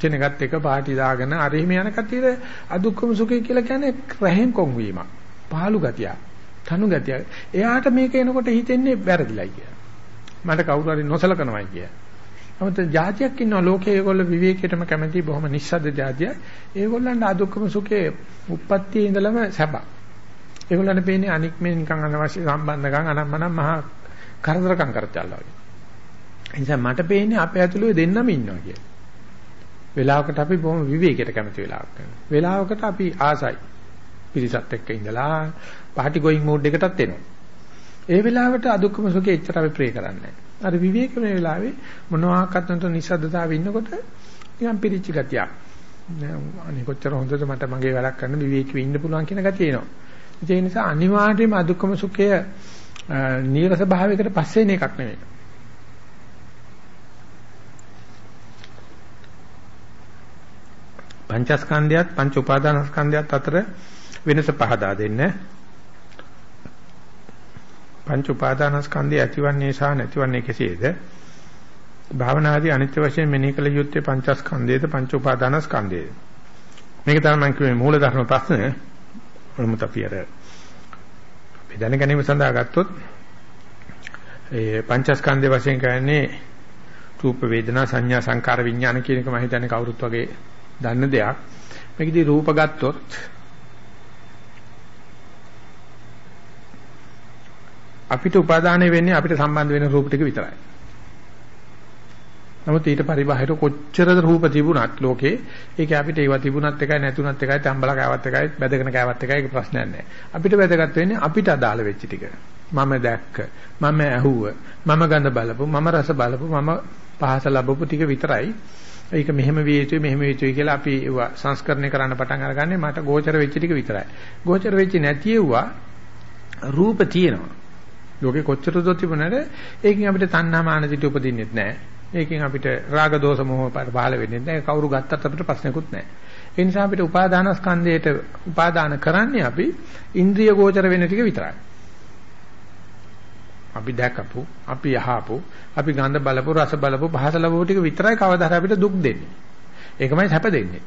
සෙනගත් එක පාටි දාගෙන අර එහෙම යන කට්ටියට අදුක්කම සුඛය කියලා කියන්නේ රැහෙන් කොන් වීමක්. පාළු ගතියක්. තනු ගතියක්. එයාට මේක එනකොට හිතෙන්නේ වැරදිලා කියලා. මට කවුරු හරි නොසලකනවායි කියලා. නමුත් જાතියක් ඉන්නවා ලෝකේ ඒගොල්ලෝ විවේකයටම කැමති බොහොම නිස්සද්ද જાතිය. ඒගොල්ලන්ට අදුක්කම සුඛේ උප්පත්තියේ ඉඳලම සැප. ඒගොල්ලන්ට පේන්නේ අනික් මේ නිකන් අනවශ්‍ය සම්බන්ධකම් අනම්මනම් මහා කරදරකම් කරචල්ලා වගේ. ඒ නිසා මට පේන්නේ අපේ ඇතුළේ දෙන්නම ඉන්නවා කියලා. වෙලාවකට අපි බොහොම විවේකයට කැමති වෙලාවක් කරනවා. වෙලාවකට අපි ආසයි. පිරිසත් එක්ක ඉඳලා පාටි ගෝයින් මූඩ් එකටත් එනවා. ඒ වෙලාවට අදුක්කම සුඛේ එච්චර අපි ප්‍රේ කරන්නේ නැහැ. අර විවේක මේ වෙලාවේ මොනවාක්වත් නැතුව නිසද්දතාවේ ඉන්නකොට නිකන් පිරිච්ච ගතියක්. අනේ කොච්චර හොඳද මට මගේ වැඩක් කරන්න විවේකීව ඉන්න පුළුවන් කියන ගතිය එනවා. ඒ නිසා අනිවාර්යයෙන්ම අදුක්කම සුඛය නීරස භාවයකට පස්සේ එන එකක් නෙවෙයි. පංචස්කන්ධයත් පංච උපාදානස්කන්ධයත් අතර වෙනස පහදා දෙන්න. පංච උපාදානස්කන්ධය ඇතිවන්නේ සහ නැතිවන්නේ කෙසේද? භාවනාදී අනිත්‍ය වශයෙන් මෙනෙහි කළ යුත්තේ පංචස්කන්ධයේද පංච උපාදානස්කන්ධයේද? මේක තමයි මම කියුවේ මූල ධර්ම ප්‍රශ්න. මොනමුත් අපි අර අපි දැන ගැනීම සඳහා ගත්තොත් ඒ පංචස්කන්ධය වශයෙන් කියන්නේ රූප වේදනා සංඥා සංකාර විඥාන කියන එක මම හිතන්නේ කවුරුත් වගේ දන්න දෙයක්. මේකදී රූප ගත්තොත් අපිට උපාදානය වෙන්නේ අපිට සම්බන්ධ වෙන රූප ටික විතරයි. නමුත් ඊට පරිබාහිර කොච්චරද රූප තිබුණත් ලෝකේ ඒක අපිට ඒවා තිබුණත් එකයි නැතුණත් එකයි තම්බලා කෑවත් එකයි බැදගෙන කෑවත් එකයි ඒක ප්‍රශ්නයක් නැහැ. අපිට වැදගත් වෙන්නේ අපිට අදාළ වෙච්ච ටික. මම දැක්ක, මම ඇහුව, මම ගඳ බලපු, මම රස බලපු, මම පහස ලැබපු ටික විතරයි. ඒක මෙහෙම විය යුතුයි මෙහෙම විය යුතුයි කියලා අපි ඒවා සංස්කරණය කරන්න පටන් අරගන්නේ මට ගෝචර වෙච්ච ටික විතරයි. ගෝචර වෙච්ච නැති ඒවා රූප තියෙනවා. ලෝකේ කොච්චර දොස් තිබුණාද ඒකෙන් අපිට තණ්හා මාන දිට උපදින්නෙත් නැහැ. ඒකෙන් අපිට රාග දෝෂ මොහ පහළ වෙන්නේ නැහැ. කවුරු ගත්තත් අපිට ප්‍රශ්නකුත් නැහැ. ඒ නිසා අපිට උපාදානස්කන්ධයට උපාදාන කරන්නේ අපි ඉන්ද්‍රිය ගෝචර වෙන ටික විතරයි. අපි දැකපු, අපි අහපු, අපි ගඳ බලපු, රස බලපු, පහස ලැබපු ටික විතරයි කවදාහරි අපිට දුක් දෙන්නේ. ඒකමයි සැප දෙන්නේ.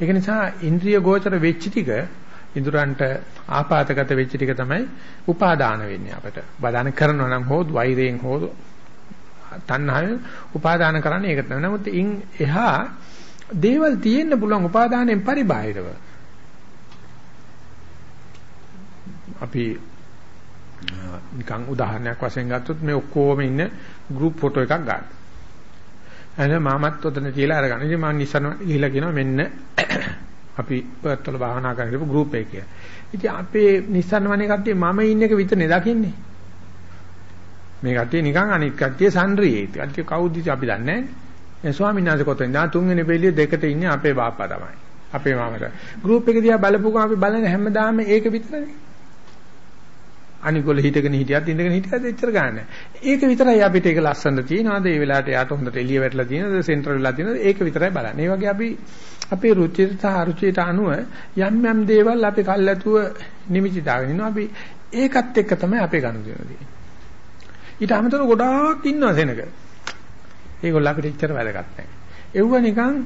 ඒක නිසා ඉන්ද්‍රිය ගෝචර වෙච්ච ටික ඉඳුරන්ට ආපాతගත වෙච්ච ටික තමයි උපාදාන වෙන්නේ අපිට. උපාදාන කරනවා නම් හෝ වෛරයෙන් හෝ තණ්හාවෙන් උපාදාන කරන්නේ ඒක තමයි. නමුත් ඉන් එහා දේවල් තියෙන්න පුළුවන් උපාදානයෙන් පරිබාහිරව. අපි නිකන් උදාහරණයක් වශයෙන් ගත්තොත් මේ ඔක්කොම ඉන්න ගෲප් ෆොටෝ එකක් ගන්න. එහේ මාමත් උතන තියලා අරගන්න. ඉතින් මම නිසන ගිහිලා කියනවා මෙන්න අපි පර්ත්වල භාවනා කරගෙන ගෲප් එක කියලා. ඉතින් අපේ Nissan වනේ කට්ටිය මම ඉන්න එක විතරනේ දකින්නේ. මේ කට්ටිය නිකන් අනිත් කට්ටිය සන්රියේ. කට්ටිය කවුද අපි දන්නේ නැහැ. ඒ ස්වාමීන් වහන්සේ කොතෙන්ද? ආ තුන්වෙනි පෙළිය දෙකට ඉන්නේ අපේ බාප්පා තමයි. අපේ මාමට. ගෲප් එක දිහා බලපුවම අපි බලන්නේ හැමදාම ඒක විතරනේ. අනිගොල්ල හිටගෙන හිටියත් ඉඳගෙන හිටියත් එච්චර ගන්න ඒක විතරයි අපිට ඒක ලස්සනට තියෙනවාද ඒ වෙලාවට යාට හොඳට එළිය වැටලා තියෙනවද සෙන්ටර් වෙලා තියෙනවද ඒක විතරයි බලන්නේ. ඒ වගේ අපි අපේ රුචියට සහ අරුචියට අනුව යම් යම් දේවල් අපි කල්ැතුව නිමිති දාගෙන ඉන්නවා. අපි ඒකත් එක්ක තමයි අපේ ගනුදෙනු තියෙන්නේ. ඊට අමතරව ගොඩාක් ඉන්නවා සෙනක. ඒගොල්ල අපිට එච්චර වැදගත් නැහැ. ඒව නිකන්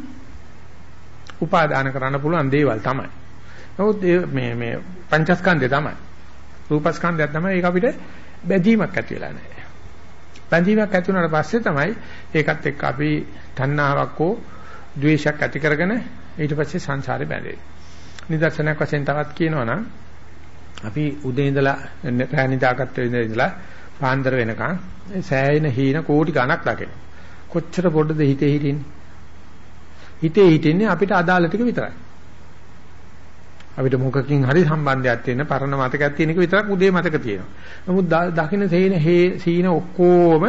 උපාදාන කරන්න පුළුවන් දේවල් තමයි. නමුත් මේ මේ පංචස්කන්ධය තමයි. රූපස්කන්ධය තමයි ඒක අපිට බැඳීමක් ඇති වෙලා නැහැ. බැඳීමක් ඇති වුණාට පස්සේ තමයි ඒකත් එක්ක අපි තණ්හාවක් හෝ ද්වේෂයක් ඇති කරගෙන ඊට පස්සේ සංසාරේ බැඳෙන්නේ. නිදර්ශනයක් වශයෙන් තවත් කියනවා නම් අපි උදේ ඉඳලා රෑ නිදාගත්ත ඉඳලා පාන්දර වෙනකන් සෑයෙන හීන කෝටි ගණක් දකින. කොච්චර පොඩද හිතේ හිටින්නේ? හිතේ හිටින්නේ අපිට අදාළ ටික විතරයි. අපිට මොකකින් හරි සම්බන්ධයක් තියෙන පරණ මතකයක් තියෙන එක විතරක් උදේ මතක තියෙනවා. නමුත් දකින්න සේන හේ සීන ඔක්කොම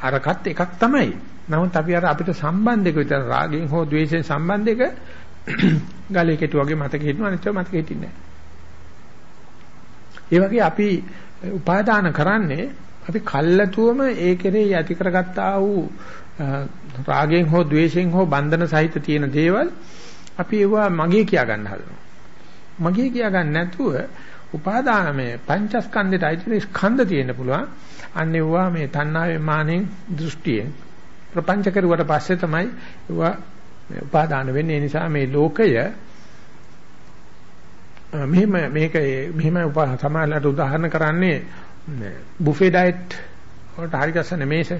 අරකට එකක් තමයි. නමුත් අපි අර අපිට සම්බන්ධයක විතර රාගයෙන් හෝ ද්වේෂයෙන් සම්බන්ධයක ගලේ කෙටු වගේ මතක හිටිනවා අනිත් මතක හිටින්නේ නැහැ. ඒ වගේ අපි උපාදාන කරන්නේ අපි කල්ැතුවම ඒ කෙරේ යටි කරගත්තා වූ රාගයෙන් හෝ ద్వේෂයෙන් හෝ බන්ධන සහිත තියෙන දේවල් අපි ඒවා මගේ කියා ගන්න හදනවා. මගේ කියා ගන්න නැතුව උපාදානමේ පංචස්කන්ධයට අයිති ස්කන්ධ තියෙන්න පුළුවන්. අන්න ඒවා මේ තණ්හාවෙන් මානෙන් දෘෂ්ටියෙන් ප්‍රපංච කරුවට පස්සේ තමයි ඒවා උපාදාන වෙන්නේ. ඒ නිසා මේ ලෝකය මෙහෙම මේක මෙහෙම සමාජලට උදාහරණ කරන්නේ බුෆේ ඩයට් වලට හරි ගස්සන මේස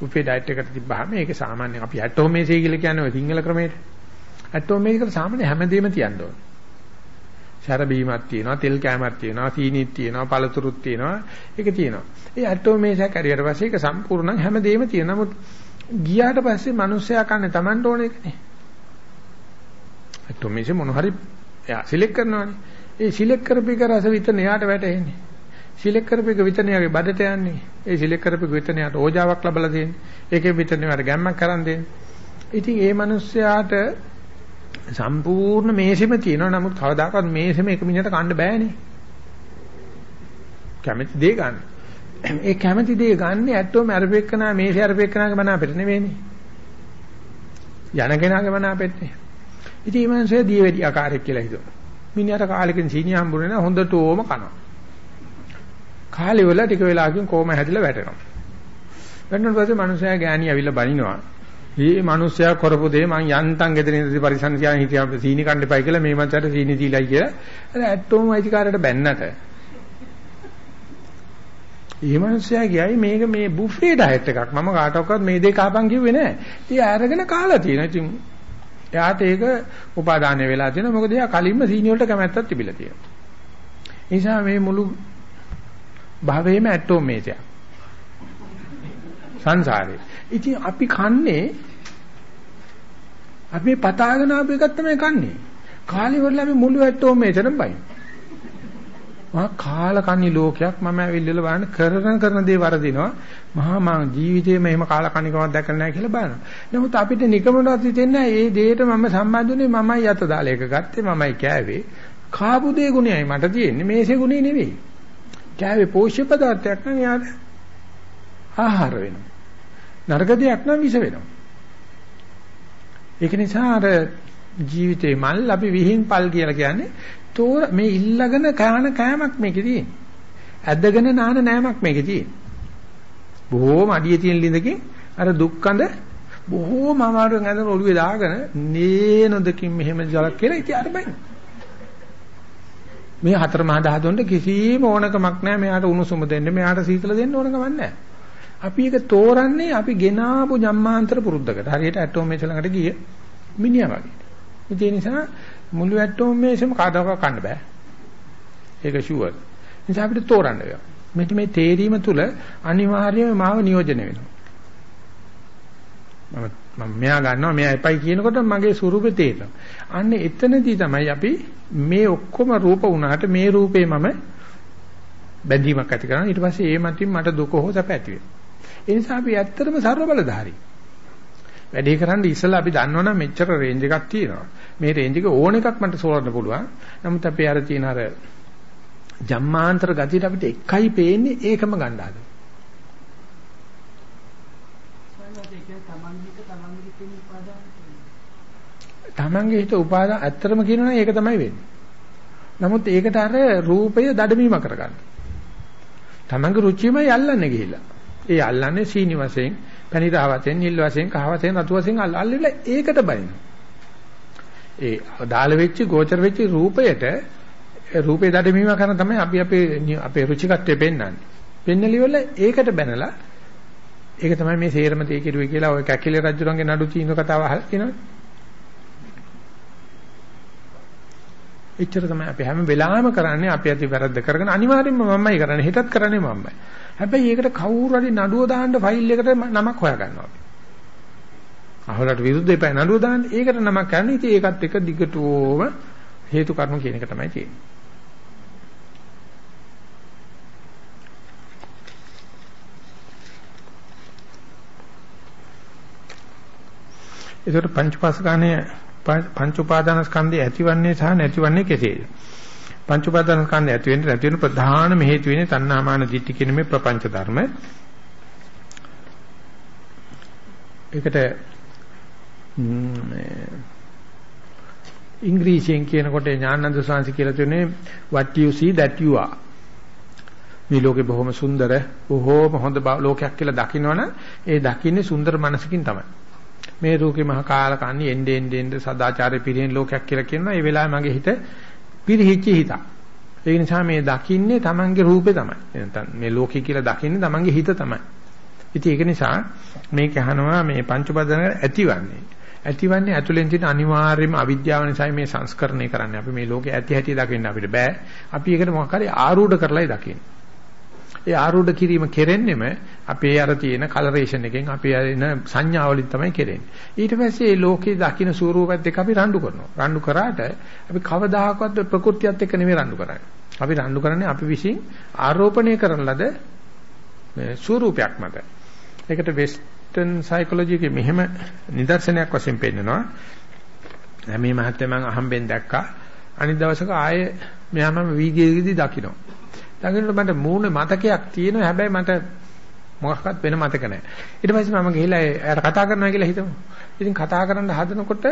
බුෆේ ඩයට් එකට තිබ්බහම මේක සාමාන්‍යයෙන් අපි ඇටෝ මේසය කියලා කියන්නේ ඔය සිංහල ක්‍රමයට. ඇටෝ මේසයකට සාමාන්‍ය හැමදේම තියන්න ඕන. ශර බීමක් තියෙනවා, තෙල් කෑමක් තියෙනවා, සීනිත් තියෙනවා, පළතුරුත් තියෙනවා. ඒක තියෙනවා. ඒ ඇටෝ මේසයක් හරියට පස්සේ ඒක සම්පූර්ණ හැමදේම තියෙනවා. නමුත් ගියාට පස්සේ මිනිස්සයා කන්නේ Tamanට ඕන එකනේ. ඇටෝ මේසෙ මොන හරි එයා සිලෙක්ට් කරනවානේ. ඒ සිලෙක්ට් කරපේක රස විතර එයාට වැටෙන්නේ. සිලෙක්ට් කරපේක විතර එයාගේ බඩට යන්නේ. ඒ සිලෙක්ට් කරපේක විතර එයාට ඕජාවක් ලැබලා දෙන්නේ. ඒකෙන් විතර එයාට ගැම්මක් කරන් දෙන්නේ. ඉතින් ඒ මිනිස්යාට සම්පූර්ණ මේසෙම තියෙනවා. නමුත් කවදාකවත් මේසෙම එක මිනිහට කන්න බෑනේ. කැමති දේ ගන්න. ඒ කැමති දේ ගන්න ඇත්තෝම අරපෙක්කනා මේසෙ අරපෙක්කනාගේ මන අපිට නෙවෙයිනේ. යන කෙනාගේ මන අපිට නේ. ඉතින් මේ මිනිස්සේ දී වැඩි ආකාරයක් කියලා හිතුවා. මිනිහට කාලෙකින් සීනි හම්බුනේ නැහැ හොඳට ඕම කනවා. කාලේ වල ටික වෙලාවකින් කොහම හැදිලා වැටෙනවා. වැටෙනකොට පස්සේ මිනිස්සයා ගෑණි ඇවිල්ලා බනිනවා. මේ මිනිස්සයා කරපු දේ මං යන්තම් ගෙදරින් ඉඳි පරිසම් කියන හිටියා සීනි කන්න එපයි කියලා මේ මන්සට සීනි දීලයි කියලා. අර ඇටෝම අයිතිකාරයට බැන්නට. මේ මිනිස්සයා කියයි මේක මේ බුෆේ ඩයට් එකක්. මම කාටවත් මේ දෙක කාපන් කිව්වේ නෑ. ඉතින් අරගෙන කාලා තියෙනවා. ඉතින් එයාට ඒක උපාදානය වෙලා තියෙනවා. මොකද එයා කලින්ම සීනි වලට කැමැත්තක් තිබිලා තියෙනවා. ඒ නිසා මේ මුළු භවයේම ඇටෝම් මේසයක්. සංසාරේ. ඉතින් අපි කන්නේ අපි පතාගෙන ආපු එකක් තමයි කන්නේ. කාලේ වල අපි මුළු ඇටෝම් මේසෙන් බයි. මහා කාලකන්ණි ලෝකයක් මම ඇවිල්ලා බලන්න කරන කරන දේ වරදිනවා. මහා මා ජීවිතේ මෙහෙම කාලකන්නිකමක් දැකලා නැහැ කියලා බලනවා. නමුත් අපිට නිකමනවත් හිතෙන්නේ ඒ දෙයට මම සම්බන්ධුනේ මමයි අත දාලා ඒක ගත්තේ මමයි කෑවේ. කාපු දේ ගුණයයි මට තියෙන්නේ මේසේ ගුණේ නෙවෙයි. කෑවේ පෝෂ්‍ය පදාර්ථයක් නම් යාට ආහාර වෙනවා. නරක දෙයක් නම් විස වෙනවා. ඒක නිසා අර ජීවිතේ මල් අපි විහිං පල් කියලා කියන්නේ තෝර මේ ඉල්ලගෙන කන කෑමක් මේකේ තියෙන්නේ. ඇදගෙන නාන නෑමක් මේකේ තියෙන්නේ. බොහෝම අඩිය තියෙන ලිඳකින් අර දුක්කඳ බොහෝම අමාරුවෙන් ඇඳගෙන ඔළුවේ දාගෙන නේ නොදකින් මෙහෙම ජලක් කියලා ඉතින් අර බයි. මේ හතර මහා ධාතුන්ට කිසිම ඕනකමක් නැහැ මෙයාට උණුසුම දෙන්න මෙයාට සීතල දෙන්න ඕනකමක් නැහැ. අපි ඒක තෝරන්නේ අපි ගෙනාවු ජම්මාන්තර පුරුද්දකට. හරියට ඇටෝම් මේස ළඟට ගිය මිනිහා වගේ. ඒ නිසා මුළු ඇටෝම් මේසෙම කාදාවක් කන්න බෑ. ඒක ෂුවර්. නිසා අපිට තෝරන්න වෙනවා. මෙන්න මේ තේරීම තුල අනිවාර්යයෙන්ම මාව නියෝජනය වෙනවා. මම මම මෙයා ගන්නවා මෙයා එපයි කියනකොට මගේ ස්වරූපේ තේරෙනවා. අන්න එතනදී තමයි අපි මේ ඔක්කොම රූප වුණාට මේ රූපේ මම බැඳීමක් ඇති කරනවා. ඊට පස්සේ ඒ මතින් මට දුක හෝ සැප ඇති වෙනවා. ඒ නිසා අපි ඇත්තටම ਸਰව බලධාරී. වැඩේ කරන්න ඉස්සලා අපි දන්නවනම් මෙච්චර රේන්ජ් එකක් තියෙනවා. මේ රේන්ජ් එක ඕන එකක් මට සෝරන්න පුළුවන්. නමුත් අපි අර තියෙන අර ජම්මාන්තර ගතියට අපිට එකයි පේන්නේ ඒකම ගන්න හදන. තමන්ගේ හිත උපාදාන ඇත්තටම කියනවනම් ඒක තමයි වෙන්නේ. නමුත් ඒකට අර රූපය දඩමීම කරගන්න. තමන්ගේ රුචියමයි අල්ලන්නේ ගිහිල්ලා. ඒ අල්ලන්නේ සීනි වශයෙන්, පැණිරහ වශයෙන්, නිල් වශයෙන්, කහ වශයෙන්, රතු වශයෙන් අල්ලලා ඒකට බයිනවා. ඒ දාල වෙච්ච, ගෝචර වෙච්ච රූපයට රූපේ දඩමීම කරන තමයි අපි අපේ අපේ රුචිකත්වය පෙන්වන්නේ. පෙන්නලිවල ඒකට බැනලා ඒක තමයි මේ සේරම තේ කිරුවේ කියලා ඔය කැකිලි රජුරන්ගේ නඩු තීන කතාව අහලා තියෙනවනේ. එච්චර තමයි අපි හැම වෙලාවෙම කරන්නේ අපි අති වැරද්ද කරගෙන අනිවාර්යෙන්ම මමයි කරන්නේ හෙටත් කරන්නේ මමයි. හැබැයි ඒකට කවුරු හරි නඩුව දාන්න ෆයිල් එකට නමක් හොයා ගන්නවා අපි. අහලට විරුද්ධ එපා නඩුව දාන්න. ඒකට නමක් ගන්න. ඉතින් ඒකත් එක දිගටම හේතු කර්ම කියන එක තමයි තියෙන්නේ. ඒකට පංචපාසකාණයේ පංච උපාදාන ස්කන්ධය ඇතිවන්නේ සහ නැතිවන්නේ කෙසේද? පංච උපාදානස්කන්ධය ඇති වෙන්න නැති වෙන ප්‍රධානම හේතු වෙන්නේ තණ්හාමාන දිට්ඨි කියන මේ ප්‍රපංච ධර්ම. ඒකට ඉංග්‍රීසියෙන් කියනකොට ඥානන්ද සාංශ කියලා තුනේ what you see that you are. මේ ලෝකේ බොහොම සුන්දර බොහොම හොඳ ලෝකයක් කියලා දකින්නවනම් ඒ දකින්නේ සුන්දර මනසකින් තමයි. මේ රූපේ මහ කාල කන්නේ එන්නේ එන්නේ සදාචාරය පිරිහෙන ලෝකයක් කියලා කියනවා. ඒ වෙලාවේ මගේ හිත පිරිහිච්ච හිතක් ඒ නිසා මේ දකින්නේ Tamange රූපේ තමයි නැත්නම් මේ ලෝකේ කියලා දකින්නේ Tamange හිත තමයි ඉතින් ඒක නිසා මේක අහනවා මේ පංච උපාදාන ඇතිවන්නේ ඇතිවන්නේ ඇතුලෙන් තියෙන අනිවාර්යම අවිද්‍යාව නිසා මේ සංස්කරණය කරන්නේ. අපි මේ ලෝකේ ඇති හැටි දකින්න අපිට බෑ. අපි ඒකට මොකක් හරි ආරූඪ කරලායි දකින්නේ. ඒ ආරූඪ කිරීම කෙරෙන්නෙම අපේ අර තියෙන කලරේෂන් එකෙන් අපේ එන සංඥාවලින් තමයි කෙරෙන්නේ. ඊට පස්සේ මේ ලෝකේ දකින්න ස්වරූපත් එක්ක අපි රණ්ඩු කරනවා. රණ්ඩු කරාට අපි කවදාහක්වත් ප්‍රകൃතියත් එක්ක නෙමෙයි රණ්ඩු කරන්නේ. අපි රණ්ඩු කරන්නේ අපි විසින් ආරෝපණය කරන ලද මේ ස්වරූපයක් මත. ඒකට වෙස්ට් වෙස්ටර්න් සයිකොලොජි එකේ මෙහෙම නිදර්ශනයක් වශයෙන් පෙන්නනවා. දැන් මේ මහත්මයා මම අහම්බෙන් දැක්කා. අනිත් දවසක ආයේ මෙයා මම වීදියේදී දකින්න. දකින්නට මට මූණ මතකයක් තියෙනවා. හැබැයි මට මොකක්වත් වෙන මතක නැහැ. ඊට පස්සේ මම ගිහිලා එයාට කතා කරනවා කියලා හිතමු. ඉතින් කතා කරන්න හදනකොට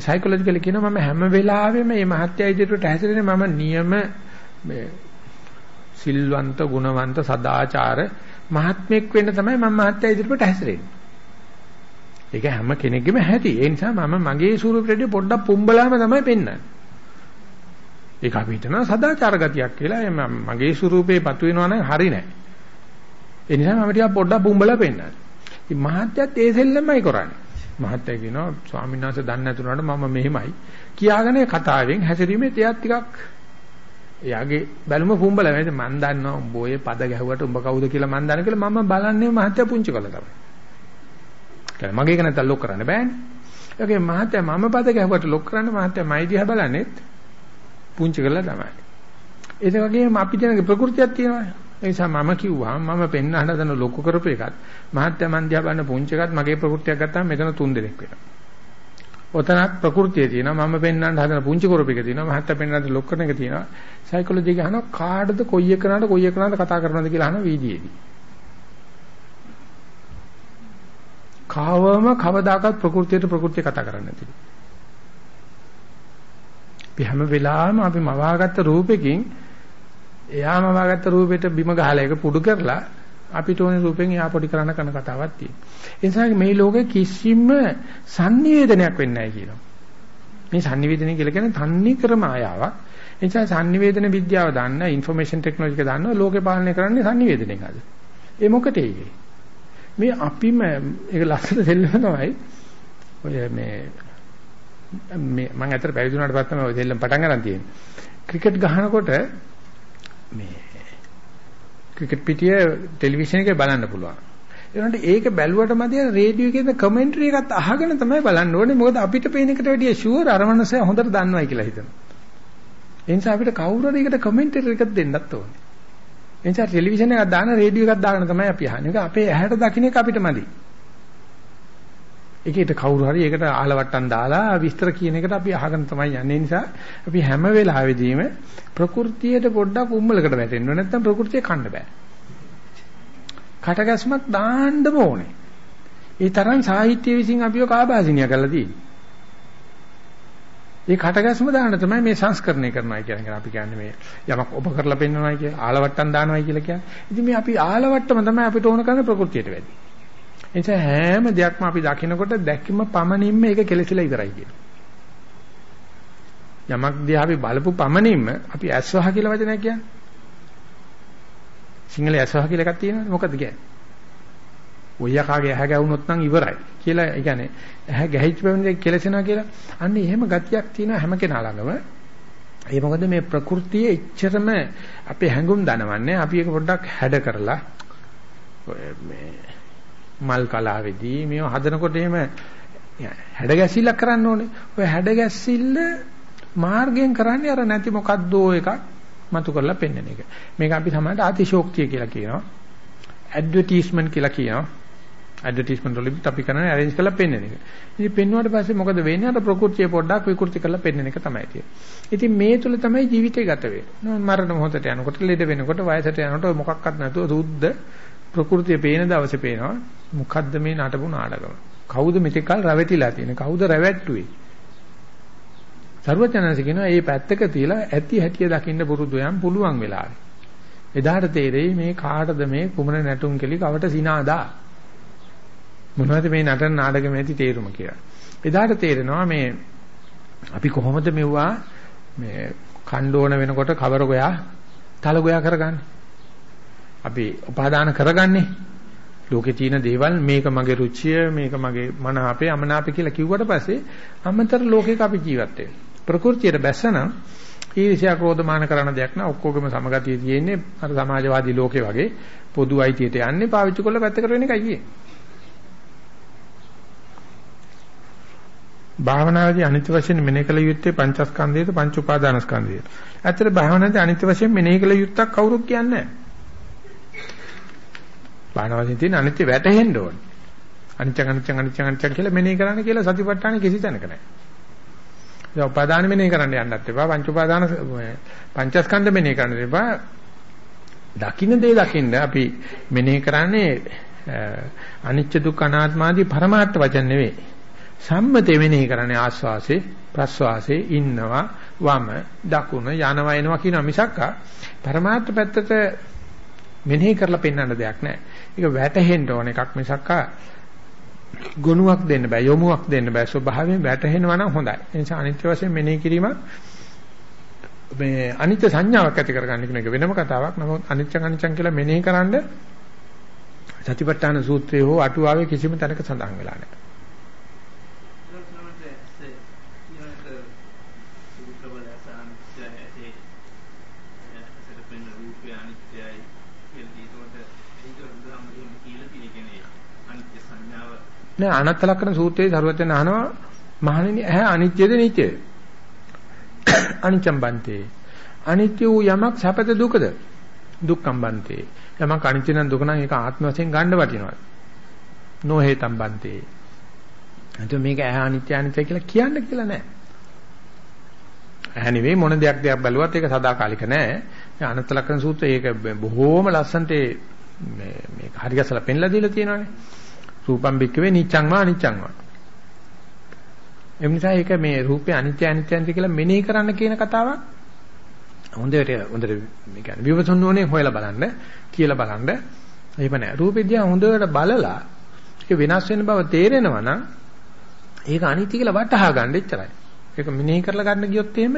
සයිකොලොජිකලි කියනවා මම හැම වෙලාවෙම මේ මහත්ය ඉදිරියට හැසිරෙන්නේ මම නියම මේ සිල්වන්ත ගුණවන්ත සදාචාර මහත්මෙක් වෙන්න තමයි මම මහත්ය ඉදිරියට හැසිරෙන්නේ. ඒක හැම කෙනෙක්ගේම හැටි. ඒ නිසා මම මගේ ස්වරූපෙට පොඩ්ඩක් පුම්බලාම තමයි පෙන්වන්නේ. ඒක අපි හිතනවා සදාචාර ගතියක් කියලා. මගේ ස්වරූපේ පතු වෙනවා නම් හරි නෑ. ඒ නිසා මම ටිකක් පොඩ්ඩක් පුම්බලා පෙන්නනවා. ඉතින් මහත්යත් ඒ සෙල්ලමයි කරන්නේ. මහත්ය කියනවා ස්වාමීන් වහන්සේ දන්නේ නැතුණාට මම මෙහෙමයි. කියාගෙන කතාවෙන් හැසිරීමේ තියක් ටිකක් එයාගේ බැලුම පුම්බල නේද මන් දන්නවා උඹ ඔය පද ගැහුවට උඹ කවුද කියලා මන් දන්න කියලා මම බලන්නේ මහත්ය පුංචි කළා තමයි. කියලා මගේ එක නැත්තම් ලොක් කරන්න බෑනේ. ඒකේ මහත්ය මම පද ගැහුවට ලොක් කරන්න මහත්ය මයි දිහා බලන්නේත් පුංචි කරලා තමයි. ඒ වගේම අපි දැනගේ ප්‍රകൃතියක් තියෙනවා. ඒ නිසා මම කිව්වා මම පෙන්න හදන ලොකු කරපු එකත් මහත්ය මන්දියා බලන පුංචි එකත් මගේ ප්‍රകൃතියක් ගත්තාම මෙතන තුන් දෙනෙක් වෙනවා. ඔතනත් ප්‍රകൃතිය තියෙනවා මම පෙන්නන්න හදන පුංචි කරපු එක තියෙනවා මහත්ය පෙන්නන ලොකු කරන එක තියෙනවා. සයිකොලොජි එක අහනවා කාටද කොයි එකනට කොයි එකනට කතා කරනවද කියලා අහන වීදියේදී. කවම කවදාකවත් ප්‍රകൃතියට ප්‍රകൃතිය කතා කරන්නේ නැතිලු. අපි හැම වෙලාවෙම අපි මවාගත්ත රූපෙකින් එයාම මවාගත්ත රූපෙට බිම ගහලා ඒක පුඩු කරලා අපිට ඕනේ රූපෙන් එයා පොඩි කරන්න කරන කතාවක් තියෙනවා. ඒ නිසා මේ ලෝකේ කිසිම sannivedanayak වෙන්නේ නැහැ කියනවා. මේ sannivedanaය කියලා කියන්නේ තන්නේ කර මායාවක්. ඒ නිසා sannivedana විද්‍යාව දන්න, information technology එක දන්න ලෝකේ පාලනය කරන්නේ sannivedanaයෙන් අද. ඒ මොකටේ මේ අපිම ඒක ලස්සන දෙල්ලම තමයි ඔය මේ මේ මම අතර පැවිදුණාට පස්සේ තමයි ඔය දෙල්ලම පටන් ගන්න තියෙන්නේ. ක්‍රිකට් ගහනකොට මේ ක්‍රිකට් පිටිය ටෙලිවිෂන් එකේ බලන්න පුළුවන්. ඒනොට ඒක බැලුවට මදිය රේඩියෝ එකේ කමෙන්ටරි එකත් අහගෙන තමයි බලන්න ඕනේ. මොකද අපිට පේන එකට වැඩිය ෂුවර් අර මනසේ හොඳට දන්නවයි කියලා හිතනවා. ඒ නිසා අපිට කවුරු හරි එකට කමෙන්ටරි එකක් දෙන්නත් ඕනේ. ඒ නිසා ටෙලිවිෂන් එකක් දාන රේඩියෝ එකක් දාගෙන තමයි අපි අහන්නේ. ඒක අපේ ඇහැට දකින්න එක අපිට මදි. ඒකේට කවුරු හරි ඒකට ආලවට්ටම් දාලා විස්තර කියන එකට අපි අහගෙන තමයි යන්නේ නිසා අපි හැම වෙලාවෙදීම ප්‍රകൃතියට පොඩ්ඩක් උම්මලකට වැටෙන්න ඕන නැත්නම් ප්‍රകൃතිය කන්න බෑ. කටගැස්මක් දාන්නම ඕනේ. ඒ තරම් සාහිත්‍ය විසින් අපිව කාබාසිනිය කරලා තියෙන්නේ. ඒ කටගැස්ම දාන්න තමයි මේ සංස්කරණය කරනවා කියන්නේ අපි කියන්නේ මේ යමක් ඔබ කරලා පෙන්වනවා කියලා ආලවට්ටම් දානවා කියලා කියන්නේ. ඉතින් මේ අපි ආලවට්ටම තමයි අපිට ඕන කරන ප්‍රകൃතියට වැඩි. එනිසා හැම දෙයක්ම අපි දකිනකොට දැක්කම පමණින්ම ඒක කෙලසිලා ඉවරයි කියන. යමක් දිහා අපි බලපු පමණින්ම අපි ඇස්වහ කියලා වචනයක් කියන්නේ. සිංහලයේ ඇස්වහ කියලා එකක් තියෙනවනේ මොකද කියන්නේ? ඔය යකාගේ ඇහැ ගැවුනොත් නම් ඉවරයි කියලා ඒ කියන්නේ ඇහැ ගැහිච්ච බවෙන් කෙලසෙනවා කියලා. අන්න එහෙම ගතියක් තියෙන හැම කෙනා ළඟම. ඒ මොකද මේ ප්‍රകൃතියේ එච්චරම අපේ හැඟුම් දනවන්නේ අපි ඒක පොඩ්ඩක් හැඩ කරලා මේ මල් කලාවේදී මේව හදනකොට එහෙම හැඩ ගැසිල්ලක් කරන්න ඕනේ. ඔය හැඩ ගැසිල්ල මාර්ගයෙන් කරන්නේ අර නැති මොකද්දෝ එකක් මතු කරලා පෙන්වන එක. මේක අපි සමහරට අතිශෝක්තිය කියලා කියනවා. ඇඩ්වර්ටයිස්මන්ට් කියලා කියනවා. ඇඩ්වර්ටයිස්මන්ට් වලින් අපි කරන්නේ arrange කරලා පෙන්වන එක. ඉතින් පෙන්වුවාට පස්සේ මොකද වෙන්නේ? අර ප්‍රകൃතිය පොඩ්ඩක් විකෘති කරලා පෙන්වන එක තමයි තියෙන්නේ. ඉතින් මේ තුල තමයි ජීවිතය ගත වෙන්නේ. මරණ මොහොතට යනකොට ලෙඩ වෙනකොට වයසට යනකොට මොකක්වත් නැතුව සුද්ධ ප්‍රകൃතිය පේන දවසේ පේනවා. මොකද්ද මේ නටපු නාටකම? කවුද මෙතෙක් කල් රැවටිලා තියෙන්නේ? කවුද රැවැට්ටුවේ? සර්වඥාන්සේ කියනවා මේ පැත්තක තියලා ඇති හැටිය දකින්න පුරුදු යම් පුළුවන් වෙලාවේ. එදාට තේරෙයි මේ කාටද මේ කුමන නැටුම් කෙලි කවට සිනාදා. මොනවද මේ නටන නාටකෙම ඇති තේරුම කියලා. එදාට තේරෙනවා මේ අපි කොහොමද මෙවුවා මේ කණ්ඩෝන වෙනකොට කවර ගෝයා තල ගෝයා කරගන්නේ. අපි උපාදාන කරගන්නේ ලෝකේ තියෙන දේවල් මේක මගේ රුචිය මේක මගේ මනාපේ අමනාපේ කියලා කිව්වට පස්සේ අමතර ලෝකයක අපි ජීවත් වෙනවා. ප්‍රകൃතියට බැස්සනම් ඊර්ෂ්‍යා ක්‍රෝධමාන කරන දෙයක් නෑ ඔක්කොගෙම සමගතිය තියෙන්නේ අර සමාජවාදී ලෝකේ වගේ පොදු අයිතියට යන්නේ පාවිච්චි කරලා පැත්තකට වෙන එකයි කියන්නේ. භාවනාවේදී අනිත්‍ය වශයෙන් මෙනෙහි කළ යුත්තේ පංචස්කන්ධයේද පංච උපාදානස්කන්ධයේද. ඇත්තට භාවනාවේදී අනිත්‍ය වශයෙන් මෙනෙහි කළ යුත්තක් කවුරුත් කියන්නේ නැහැ. භාවනාවේදී තියෙන අනිත්‍ය වැටහෙන්න ඕනේ. අනිත්‍ය අනිත්‍ය අනිත්‍ය අනිත්‍ය කියලා මෙනෙහි කරන්න කියලා සතිපට්ඨාන කිසි තැනක නැහැ. ඒ උපාදාන මෙනෙහි කරන්න යන්නත් එපා. පංච උපාදාන පංචස්කන්ධ මෙනෙහි කරන්න එපා. දකින්න දේ දකින්න අපි මෙනෙහි කරන්නේ අනිත්‍ය දුක්ඛ අනාත්මාදී පරමාර්ථ වචන නෙවෙයි. සම්මතේ මෙනෙහි කරන්නේ ආස්වාසේ ප්‍රස්වාසේ ඉන්නවා වම දකුණ යනවා එනවා කියන මිසක්ක පරමාර්ථ පැත්තට මෙනෙහි කරලා පෙන්වන්න දෙයක් නැහැ. ඒක වැටහෙන්න ඕන එකක් මිසක්ක ගුණයක් දෙන්න බෑ යොමුවක් දෙන්න බෑ ස්වභාවයෙන් වැටහෙනවා නම් හොඳයි. ඒ නිසා අනිත්‍ය වශයෙන් මෙනෙහි කිරීම මේ අනිත්‍ය සංඥාවක් ඇති කරගන්න කියන එක වෙනම කතාවක්. නමුත් අනිත්‍ය අනිත්‍යං කියලා මෙනෙහි කරන්ඩ සතිපට්ඨාන සූත්‍රයේ හෝ අටුවාවේ කිසිම තැනක සඳහන් වෙලා නැහැ. නෑ අනත්ත ලක්ෂණ සූත්‍රයේ සරුවෙන් අහනවා මහණෙනි ඇහැ අනිත්‍යද නිට්ටයද? අනිච්චම් බන්තේ. අනිත්‍ය වූ යමක් සැපද දුකද? දුක්ඛම් බන්තේ. යමක් අනිත්‍ය නම් දුක නම් ඒක ආත්ම වශයෙන් ගන්න වටිනවා. නොහේතම් බන්තේ. එතකොට මේක ඇහැ අනිත්‍ය අනිත්‍ය කියලා කියන්න කියලා නෑ. ඇහැ නෙවෙයි මොන දෙයක් දෙයක් බැලුවත් ඒක සදාකාලික නෑ. අනත්ත ලක්ෂණ සූත්‍රය ඒක බොහෝම ලස්සනට මේ මේක හරියසලා පෙන්ලා දීලා තියෙනවානේ. රූපම් බික්කවේ නිච්ඡං වා අනිච්ඡං වා. එම් නිසා ඒක මේ රූපේ අනිත්‍ය අනිත්‍යන්ති කියලා මෙනෙහි කරන්න කියන කතාවක් හොඳට හොඳට මේ කියන්නේ විවසුන් ඕනේ හොයලා බලන්න කියලා බලන්න. එහෙම නෑ. රූපෙ දිහා හොඳට බලලා ඒක වෙනස් වෙන බව තේරෙනවා නම් ඒක අනිත්‍ය කියලා වටහා ගන්න එච්චරයි. ඒක මෙනෙහි කරලා ගන්න ගියොත් එහෙම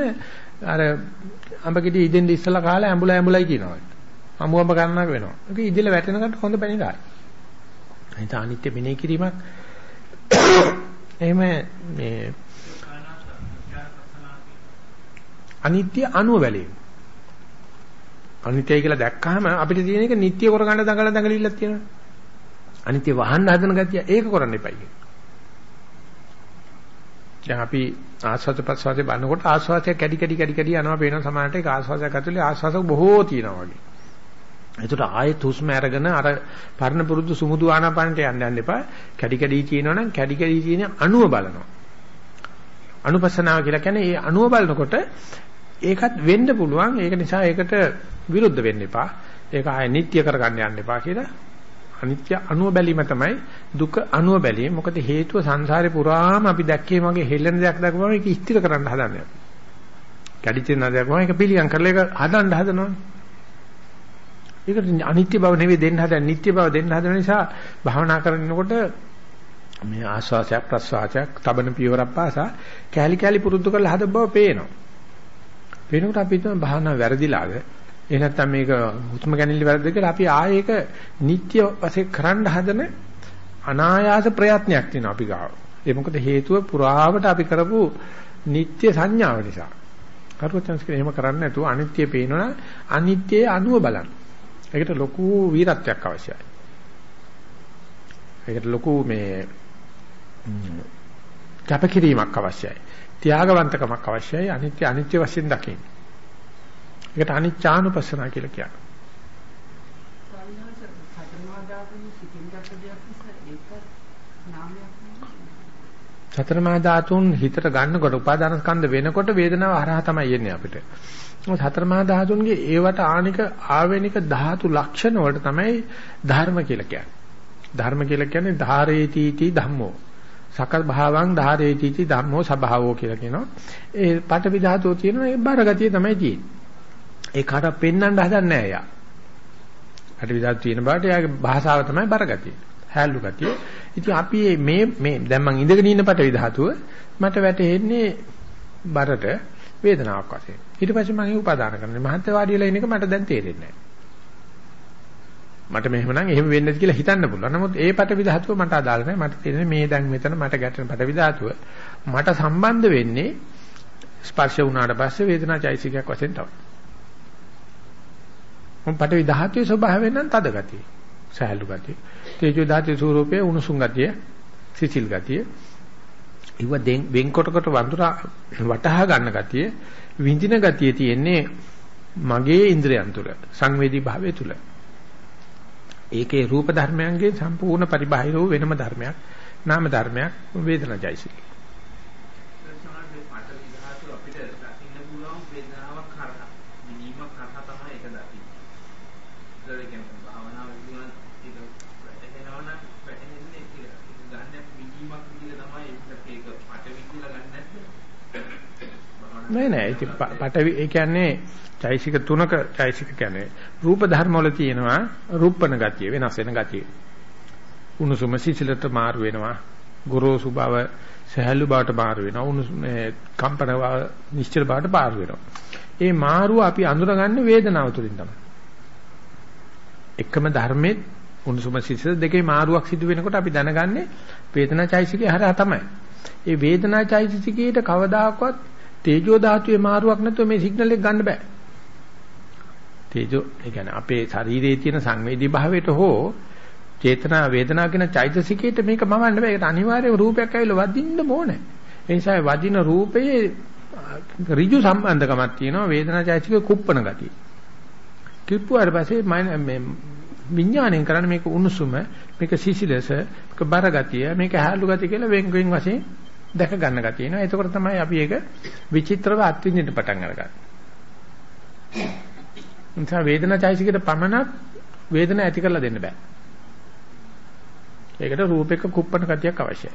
අර අඹ ගෙඩි ඉදෙන් ඉස්සලා කාලා ඇඹුලා ඇඹුලයි කියනවා. අමු අඹ ගන්නක වෙනවා. ඒක ඉදිල වැටෙනකොට හොඳ පැණිදායි. අනිත් අනිත්‍ය මෙනෙහි කිරීමක් එහෙම මේ අනිත්‍ය අනුව බැලීම. අනිත්‍යයි කියලා දැක්කහම අපිට තියෙන එක නිට්ටය කරගන්න දඟල දඟලිල්ලක් තියෙනවා. අනිත්‍ය වහන්න හදන ගතිය ඒක කරන්න එපයි කියන. දැන් අපි ආස්වාද ප්‍රසවාසයේ බලනකොට ආස්වාදය කැඩි කැඩි කැඩි කැඩි යනවා පේන සමානට ඒක ආස්වාදයක් ඇතුලේ ආස්වාද බොහෝ තියෙනවා වගේ. ඒකට ආයෙත් හුස්ම අරගෙන අර පරණ පුරුදු සුමුදු ආනාපානට යන්න යන්න එපා. කැඩි කැඩි තියෙනවනම් කැඩි කැඩි තියෙන අණුව බලනවා. අනුපස්සනාව කියලා කියන්නේ ඒ අණුව බලනකොට ඒකත් වෙන්න පුළුවන්. ඒක නිසා ඒකට විරුද්ධ වෙන්න එපා. ඒක ආයෙ නිට්ටය කරගන්න යන්න එපා කියලා. අනිත්‍ය අණුව බැලීම තමයි දුක අණුව බැලීම. මොකද හේතුව සංසාරේ පුරාම අපි දැක්කේ මගේ හෙල්ලෙන දෙයක් දැකපුවම ඒක ස්ථිර කරන්න හදන්නේ. කැඩිච්ච නදයක් වගේ ඒක පිළියම් කරලා ඒක හදන්න හදනවනේ. ඒකට අනිත්‍ය බව නෙවෙයි දෙන්න හදන නිට්ටය බව දෙන්න හදන නිසා භාවනා කරනකොට මේ ආස්වාසයක් ප්‍රස්වාසයක් තබන පියවරක් පාසා කැලි කැලි පුරුදු කරලා හද බව පේනවා. පේනකොට අපි හිතන භාවනා වැරදිලාද? එහෙ නැත්නම් මේක හුස්ම ගැනීම වැරදිද කියලා අපි ආයේ ඒක නිට්ටය වශයෙන් කරන්න හදන අනායාස ප්‍රයත්නයක් තියෙනවා අපි ගාව. ඒ මොකද හේතුව පුරාවට අපි කරපු නිට්ටය සංඥාව නිසා. කරුවචන්ස්කේ එහෙම කරන්නේ නැතුව අනිත්‍ය පේනවනම් අනිත්‍යයේ අනුව බලන්න. ඒකට ලොකු වීරත්වයක් අවශ්‍යයි. ඒකට ලොකු මේ කැපකිරීමක් අවශ්‍යයි. ත්‍යාගවන්තකමක් අවශ්‍යයි. අනිත්‍ය අනිත්‍ය වශයෙන් දකින්න. ඒකට අනිච්චානුපස්සනා කියලා කියනවා. සතර මහා ධාතුන් හිතට ගන්නකොට උපාදාන ස්කන්ධ වෙනකොට වේදනාව හරහා තමයි එන්නේ අපිට. සතර මහා ධාතුන්ගේ ඒවට ආනික ආවේනික ධාතු ලක්ෂණ වලට තමයි ධර්ම කියලා කියන්නේ. ධර්ම කියලා කියන්නේ ධාරේතිති ධම්මෝ. සකල් භාවං ධාරේතිති ධම්මෝ සබාවෝ කියලා කියනවා. ඒ පටවි ධාතුව තියෙනවා ඒ බරගතිය තමයි තියෙන්නේ. ඒ කාට පෙන්වන්න හදන්නේ නැහැ යා. පටවි ධාතුව තියෙන බාට යාගේ භාෂාව තමයි බරගතිය. හැල්ලු ගතිය. ඉතින් අපි මේ මේ දැන් මං ඉඳගෙන ඉන්න පටවි ධාතුව මට වැටෙන්නේ බරට වේදනාවක් වශයෙන්. ඊට පස්සේ මම ඒක උපාදාන කරනවා. මහත්වාදී වෙලා ඉන්න එක මට දැන් තේරෙන්නේ නැහැ. මට මෙහෙමනම් එහෙම වෙන්නේ නැති කියලා හිතන්න පුළුවන්. නමුත් ඒ පටවි ධාතුව මට අදාළ නැහැ. මට තේරෙන්නේ මේ දැන් මෙතන මට ගැටෙන පටවි ධාතුව මට සම්බන්ධ වෙන්නේ ස්පර්ශ වුණාට පස්සේ වේදනා චෛසිකයක් වශයෙන් තමයි. මොන් පටවි ධාතුවේ ස්වභාවය නම් තද ගතිය. සහැල්ලු ගතිය. තේජෝ ධාතුවේ ස්වરૂපයේ උණුසුම් ගතිය, සිසිල් ගතිය. ඉව වෙන්කොට කොට වඳුරා වටහා ගන්න ගතිය, විඳින ගතිය තියෙන්නේ මගේ ඉන්ද්‍රයන් තුල, සංවේදී භාවය තුල. ඒකේ රූප ධර්මයන්ගේ සම්පූර්ණ පරිබාහිර වූ වෙනම ධර්මයක් නාම ධර්මයක් වේදනාජයිසික. නෑ නෑ ඉතින් පටවි ඒ කියන්නේ චෛසික තුනක චෛසික කියන්නේ රූප ධර්ම වල තියෙනවා රූපණ ගතිය වෙනස් වෙන ගතිය. උණුසුම සිසිලට මාරු වෙනවා. ගොරෝසු බව සහැල්ලු බවට මාරු වෙනවා. උණුසුම කම්පන බව නිශ්චල බවට මාරු වෙනවා. ඒ මාරුව අපි අඳුරගන්නේ වේදනාව තුළින් තමයි. එකම ධර්මයේ උණුසුම සිසිල දෙකේ මාරුවක් සිදු වෙනකොට අපි දැනගන්නේ වේදනා චෛසිකේ හරහා තමයි. ඒ වේදනා චෛසිකේට කවදාකවත් තේජෝ ධාතුවේ මාරුවක් නැතුව මේ සිග්නල් එක ගන්න බෑ. තේජෝ ඒ කියන්නේ අපේ ශරීරයේ තියෙන සංවේදී භාවයට හෝ චේතනා වේදනා කියන චෛතසිකයට මේක මවන්න බෑ. ඒකට අනිවාර්යයෙන් රූපයක් ඇවිල්ලා වදින්න ඕනේ. ඒ නිසා වදින රූපයේ ඍජු සම්බන්ධකමක් තියෙනවා වේදනා චෛතසිකේ කුප්පන ගතිය. කිප්පුවාට පස්සේ මේ විඥාණයෙන් කරන්නේ මේක උණුසුම මේක සිසිලස මේක බර ගතිය මේක හැලු ගතිය කියලා වෙන් වෙන් වශයෙන් දැක ගන්න ගතිය එනවා. එතකොට තමයි අපි ඒක විචිත්‍රව අත්විඳින්න පටන් අරගන්නේ. නිසා වේදනා චෛසිකයට පමණක් වේදන ඇති කරලා දෙන්න බෑ. ඒකට රූපයක කුප්පන ගතියක් අවශ්‍යයි.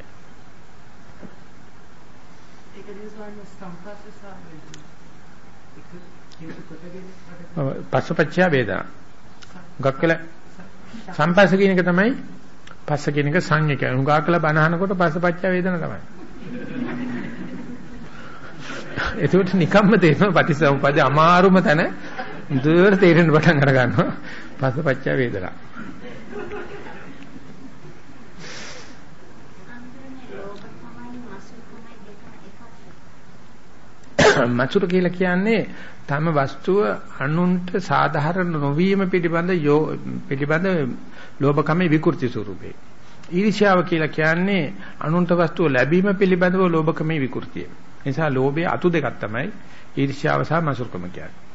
පස්සපච්චය වේදනා. ගක්කල සම්පස්ස කියන එක තමයි පස්ස කියන එක. උගා කළ බනහනකොට පස්සපච්චය වේදනා තමයි. ඒකට නිකම්ම තේරෙනවා පටිච්චසමුප්පාදේ අමාරුම තැන දුර තේරෙන්න පටන් අර ගන්නවා. පස්සපච්චය වේදනා. මසුර කියලා කියන්නේ තම වස්තුව අනුන්ට සාධාරණ නොවීම පිළිබඳ පිළිබඳ ලෝභකමේ විකෘති ස්වරූපේ. ඊර්ෂ්‍යාව කියලා කියන්නේ අනුන්ට වස්තුව ලැබීම පිළිබඳව ලෝභකමේ විකෘතිය. ඒ නිසා ලෝභයේ අතු දෙකක් තමයි ඊර්ෂ්‍යාව සහ මසුරුකම කියන්නේ.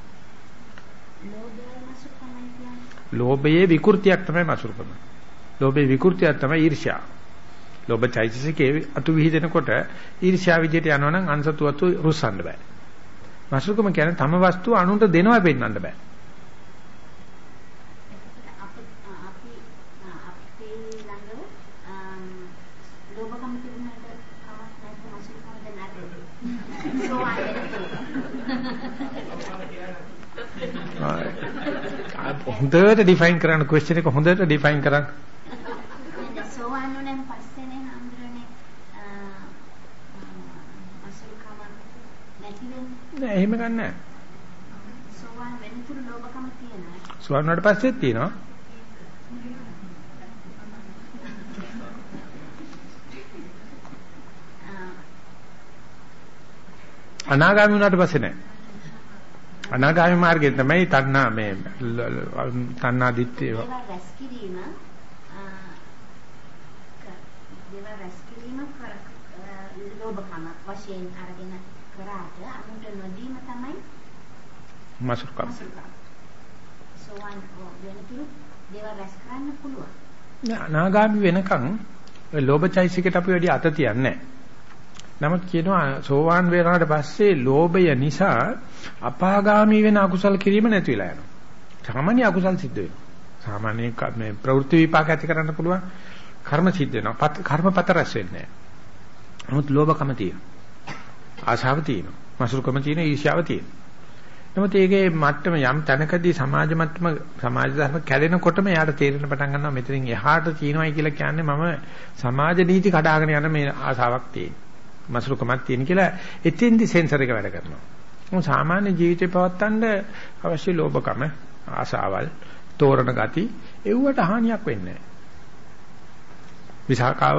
ලෝභයේ විකෘතියක් තමයි මසුරුකම. ලෝභයේ විකෘතියක් තමයි ඊර්ෂ්‍යාව. ලෝභ චෛතසිකේ අතු විහිදෙනකොට ඊර්ෂ්‍යා විදියට යනවා නම් අන්සතු අතු රුස්සන්න බෑ. මසුරුකම කියන්නේ තම වස්තුව අනුන්ට දෙනවා පෙන්වන්න බෑ. හොඳට ඩිෆයින් කරන්න ක්වෙස්චන් එක හොඳට ඩිෆයින් කරන්න. සෝවාන් වුණාන් පස්සේනේ හම්බුනේ අසුල්කම නැති වෙන්නේ. නෑ එහෙම ගන්නෑ. සෝවාන් වෙනතුරු ලෝභකම තියෙනවා. සෝවාන් වුණාට පස්සෙත් තියෙනවා. අනාගාමී වුණාට පස්සේ නෑ. අනාගාමී මාර්ගයෙන් තමයි තණ්හා මේ තණ්හා දිත්තේ ඒවා රැස් කිරීම ඒවා රැස් කිරීම කර ලෝභකම වශයෙන් අරගෙන කරාට අනුන්ට නොදීම තමයි මසුරුකම් සෝවන් වෙනතුරු දේවල් රැස් කරන්න පුළුවන්. අනාගාමි වෙනකන් ඔය ලෝභචෛසිකට අපි වැඩි අත තියන්නේ නැහැ. නමුත් කියනවා සෝවාන් වෙනාට පස්සේ ලෝභය නිසා අපාගාමී වෙන අකුසල් කිරීම නැති වෙලා යනවා. සාමාන්‍ය අකුසල් සිද්ධ වෙනවා. සාමාන්‍ය මේ ප්‍රවෘත්ති විපාක ඇති කරන්න පුළුවන් කර්ම සිද්ධ වෙනවා. කර්මපත රැස් වෙන්නේ නැහැ. නමුත් ලෝභකම තියෙනවා. ආශාව තියෙනවා. මසුරුකම තියෙනවා. ඊර්ෂ්‍යාව තියෙනවා. නමුත් ඒකේ මට්ටම යම් තැනකදී සමාජ මට්ටම සමාජ ධර්ම කැඩෙනකොටම එයාට තේරෙන පටන් ගන්නවා මෙතනින් එහාට තියෙනවයි කියලා කියන්නේ මම සමාජ නීති කඩාගෙන යන මේ ආසාවක් තියෙන. මසුරුකමක් තියෙන කියලා එතෙන්දි සෙන්සර් එක වැඩ කරනවා. මොකද සාමාන්‍ය ජීවිතේ පවත්තන්න අවශ්‍ය ලෝභකම ආසාවල් තෝරන ගති එව්වට හානියක් වෙන්නේ නැහැ. විසාකාව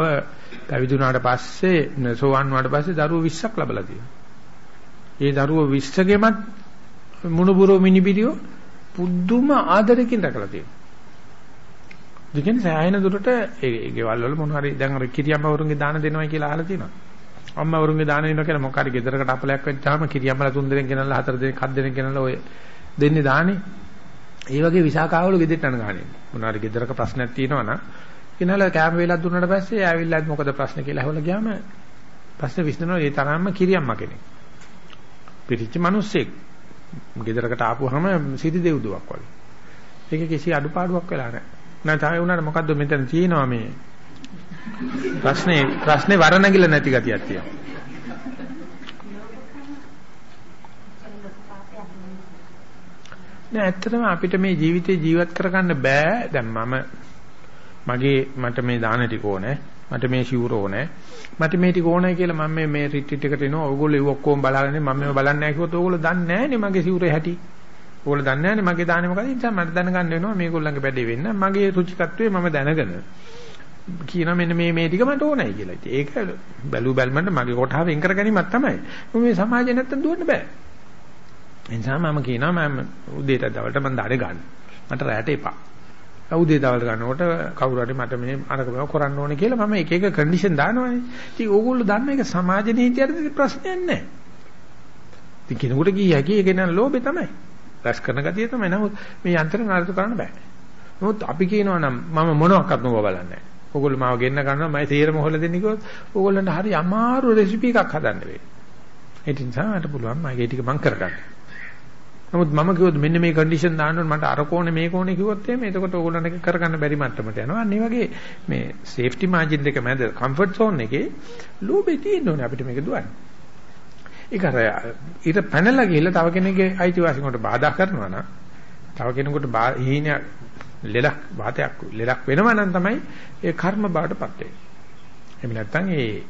පැවිදුණාට පස්සේ සෝවන් වුණාට පස්සේ දරුවෝ 20ක් ලැබලා තියෙනවා. ඒ දරුවෝ 20ගෙමත් මුණුබුරෝ මිනිබිරියෝ පුදුම ආදරකින් රැකලා තියෙනවා. දෙකෙන් සෑහෙන දුරට ඒ ගෙවල් වල මොන හරි දැන් අර කිරියම්ම වරුන්ගේ දාන දෙනවා කියලා අහලා තියෙනවා. අම්මා වරුන්ගේ දාන දෙනවා කියලා මොකක් හරි ගෙදරකට අපලයක් වෙච්චාම කිරියම්මලා තුන් දෙනෙක් ගෙනල්ලා හතර දෙනෙක් හත් දෙනෙක් ගෙනල්ලා ඔය දෙන්නේ දානේ. ඒ වගේ විසාකාවල ගෙදෙට්ට යන ගානේ. මොන හරි ගෙදරක ප්‍රශ්නයක් තියෙනවා නම් ගෙනල්ලා කැම වේලක් දුන්නාට පස්සේ ආවිල්ලා මොකද ප්‍රශ්න කියලා අහවලා ගියාම ප්‍රශ්න විසඳනවා ඒ තරම්ම කිරියම්ම කෙනෙක්. පිටිච්ච මිනිස්සෙක් ගෙදරකට ආපුවාම සිටි දෙව්දුවක් වගේ. ඒක කිසි අඩුපාඩුවක් වෙලා නැහැ. නැත්නම් ඒ උනාට මොකද්ද මෙතන තියෙනවා මේ ප්‍රශ්නේ ප්‍රශ්නේ වරණගිල නැති ගතියක් තියෙනවා. නෑ ඇත්තටම අපිට මේ ජීවිතේ ජීවත් කරගන්න බෑ. දැන් මම මගේ මට මේ දාන ටික ඕනේ. මට මේ ෂිවුර ඕනේ. මට මේ ටික ඕනේ කියලා මම මේ මේ රිට්‍රීට් එකට එනවා. ඕගොල්ලෝ ඒ ඔක්කොම බලාගෙන මම මේව බලන්නේ නැහැ කිව්වොත් ඕගොල්ලෝ දන්නේ නැහැනේ මගේ ෂිවුරේ හැටි. ඕගොල්ලෝ දන්නේ නැහැනේ මගේ දාන්නේ මොකද? ඒ නිසා මට දැනගන්න වෙනවා මේගොල්ලන්ගේ වැඩේ වෙන්න. මගේ රුචිකත්වයේ මම දැනගෙන කියනවා මෙන්න මේ මේ ටික මට ඕනයි කියලා. ඉතින් ඒක බැලු බැලමන්ට මගේ කොටහ වෙන් කර ගැනීමක් තමයි. මේ සමාජේ නැත්තම් දුවන්න බෑ. ඒ නිසා මම කියනවා මම උදේට දවල්ට මම දාඩේ ගන්න. මට රැට එපා. උදේ දවල් ගන්නකොට කවුරු හරි මට මේ අරක මේව කරන්න ඕනේ කියලා මම එක එක කන්ඩිෂන් දානවානේ. ඉතින් ඕගොල්ලෝ දන්න එක සමාජ නීතියට ප්‍රශ්නයක් නැහැ. ඉතින් කෙනෙකුට කිය හැකි ඒක නන් ලෝභය තමයි. රැස් කරන ගතිය තමයි. නමුත් මේ යන්ත්‍රය නාරතු කරන්න බෑ. නමුත් අපි කියනවා නම් මම මොනවත් නොව බලන්නේ නැහැ. ඕගොල්ලෝ මාව ගෙන්න ගන්නවා මම තීරම හොල දෙන්න කිව්වොත් ඕගොල්ලන්ට හරි අමාරු රෙසිපි එකක් හදන්න වෙයි. ඒ නිසා මට පුළුවන් මගේ ටික මම කරගන්න. නමුත් මම කිව්වොත් මෙන්න මේ කන්ඩිෂන් දාන්න මට අර කෝණේ මේ කෝණේ කිව්වොත් එහෙම එතකොට ඕගොල්ලන්ට කරගන්න බැරි මට්ටමට යනවා. අන්න වගේ මේ සේෆ්ටි මාජින් දෙක මැද කම්ෆර්ට් සෝන් එකේ ලෝබේ තියෙන්න ඕනේ අපිට මේක දුවන්න. ඒක අර ඊට පැනලා ගිහලා තව කෙනෙක්ගේ අයිතිවාසිකම් වලට බාධා කරනවා නම් තව කෙනෙකුට හීන ලෙලක් වාතයක් ලෙලක් වෙනවා නම් තමයි ඒ කර්ම බාටපත් වෙන්නේ. එහෙම නැත්නම් ඒ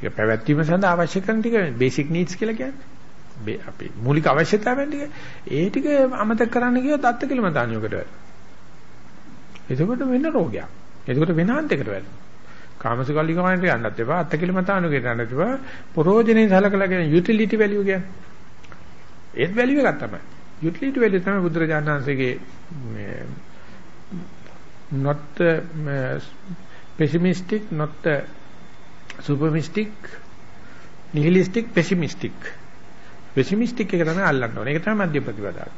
ඒක පැවැත්වීම සඳහා අවශ්‍ය කරන ටික බේසික් නීඩ්ස් කියලා කියන්නේ. අපි මූලික අවශ්‍යතාවයන් ටික ඒ ටික අමතක කරන්න ගියොත් අත්ති කිලමතානියකට එතකොට වෙන රෝගයක්. එතකොට වෙන අන්තයකට වැටෙනවා. කාමසුකල්ලිකමන්ට යන්නත් එපා අත්ති කිලමතානුකට යන්නත් එපා ප්‍රෝජනේ සලකලා කියන යුටිලිටි වැලියු කියන්නේ. ඒත් වැලියු එකක් තමයි. යුටිලිටි වැලියු තමයි බුදුරජාණන් වහන්සේගේ not pessimistic not supermistic nihilistic pessimistic පෙසිමිස්ටික් එක තමයි අල්ලන්න ඕනේ. ඒක තමයි මධ්‍ය ප්‍රතිපදාව.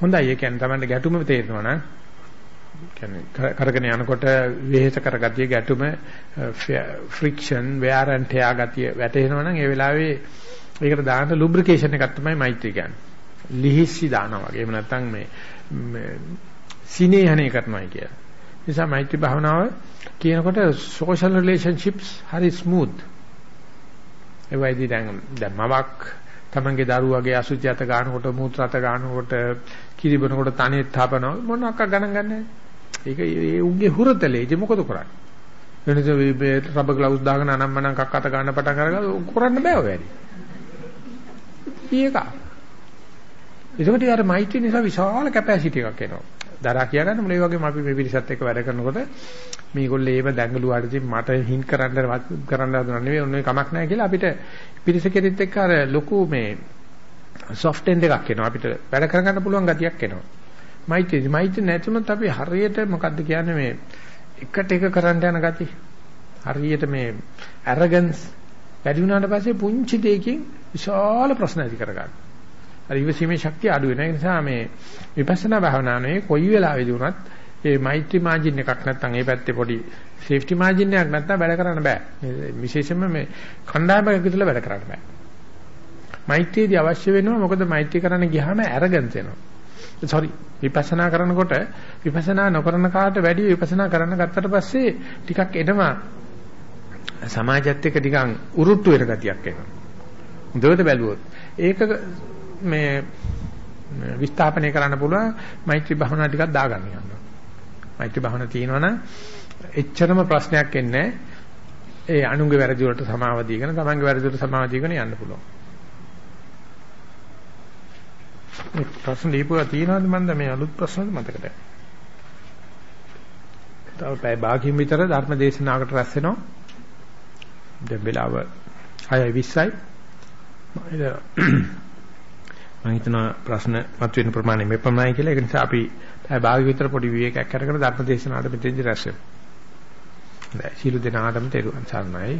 හොඳයි ඒ කියන්නේ තමයි ගැටුම තේරෙනවා නම් කියන්නේ කරගෙන යනකොට වෙහෙස කරගතිය ගැටුම ෆ්‍රික්ෂන් wear and tear ගතිය වැටෙනවා නම් ඒ වෙලාවේ ඒකට දාන්න ලුබ්‍රිකේෂන් එකක් තමයි මෛත්‍රී කියන්නේ. ලිහිස්සි දානවා වගේ. එහෙම නැත්නම් මේ සිනේහණය කරනවා කියලා. නිසා මෛත්‍රී භාවනාව කියනකොට social relationships හරි smooth. ඒ වයිදී දැන් දැන් මවක් තමන්ගේ දරුවගේ අසුචිත ගන්නකොට මූත්‍රාත ගන්නකොට කිරිබනකොට තනිය තපනවා මොනක් ගණන් ගන්නෑ. ඒක ඒ උන්ගේ හුරතලේ ඉතින් මොකද කරන්නේ? එනිසා මේ රබර් ග්ලව්ස් දාගෙන අනම්මනම් කක් අත ගන්න පටන් අරගලා කරන්න බෑ ඔය වැඩි. ඒක. ඒකට යාර මෛත්‍රී නිසා විශාල කැපැසිටි එකක් එනවා. දරා කියා ගන්න මොලේ වගේම අපි මේ පිරිසත් එක්ක වැඩ කරනකොට මේගොල්ලෝ ඒව දැඟලුවාට ඉතින් මට හින් කරන්න කරන්න හදනව නෙවෙයි ඔන්නේ කමක් නැහැ කියලා අපිට පිරිස කෙරෙත් එක්ක අර ලොකු මේ සොෆ්ට් එන්ඩ් එකක් එනවා අපිට වැඩ කරගන්න පුළුවන් ගතියක් එනවා. මෛත්‍රී මෛත්‍රී නැතුනොත් අපි හරියට මොකද්ද කියන්නේ මේ එකට එක කරන්න යන ගති. හරියට මේ arrogance වැඩි වුණාට පස්සේ පුංචි දෙයකින් විශාල ප්‍රශ්න ඇති කරගන්න. අර ඉවසීමේ ශක්තිය අඩු වෙන නිසා මේ විපස්සනා භාවනාවේ කොයි වෙලාවෙදී වුණත් ඒ මෛත්‍රී මාජින් එකක් නැත්නම් ඒ පැත්තේ පොඩි සේෆ්ටි මාජින් එකක් නැත්නම් වැඩ කරන්න බෑ. විශේෂයෙන්ම මේ කණ්ඩායමක විතර වැඩ කරන්න බෑ. මෛත්‍රියදී අවශ්‍ය වෙනවා මොකද මෛත්‍රී කරන්න ගියාම ඇරගන්ස් එනවා. Sorry විපස්සනා කරනකොට විපස්සනා නොකරන කාට වැඩි විපස්සනා කරන්න ගත්තට පස්සේ ටිකක් එනවා සමාජයත් එක්ක ටිකක් උරුට්ටු වෙන ගතියක් එනවා. හොඳට බැලුවොත් ඒක මේ විස්ථාපනය කරන්න පුළුවන් මෛත්‍රී භාවනා ටිකක් දාගන්න යනවා. මෛත්‍රී භාවනා තියෙනවනම් එච්චරම ප්‍රශ්නයක් එන්නේ ඒ අනුන්ගේ වැරදි වලට සමාව දීගෙන තමන්ගේ වැරදි වලට සමාව දීගෙන යන්න පුළුවන්. මේ ප්‍රශ්න දීපුවා තියෙනවද මන්ද මේ අලුත් ප්‍රශ්නද මතකද? තව පැය භාගින් විතර ධර්ම දේශනාවකට රැස් වෙනවා. දැන් වෙලාව 6:20යි. මම හිතනවා ප්‍රශ්න මතුවෙන ප්‍රමාණය මේ ප්‍රමාණයි කියලා. ඒක නිසා අපි පැය භාග විතර පොඩි විවේකයක් අරගෙන ධර්ම දේශනාවට මෙතෙන්දි රැස් වෙනවා. දැන් සීල දෙනාටම තෙරුවන් සරණයි.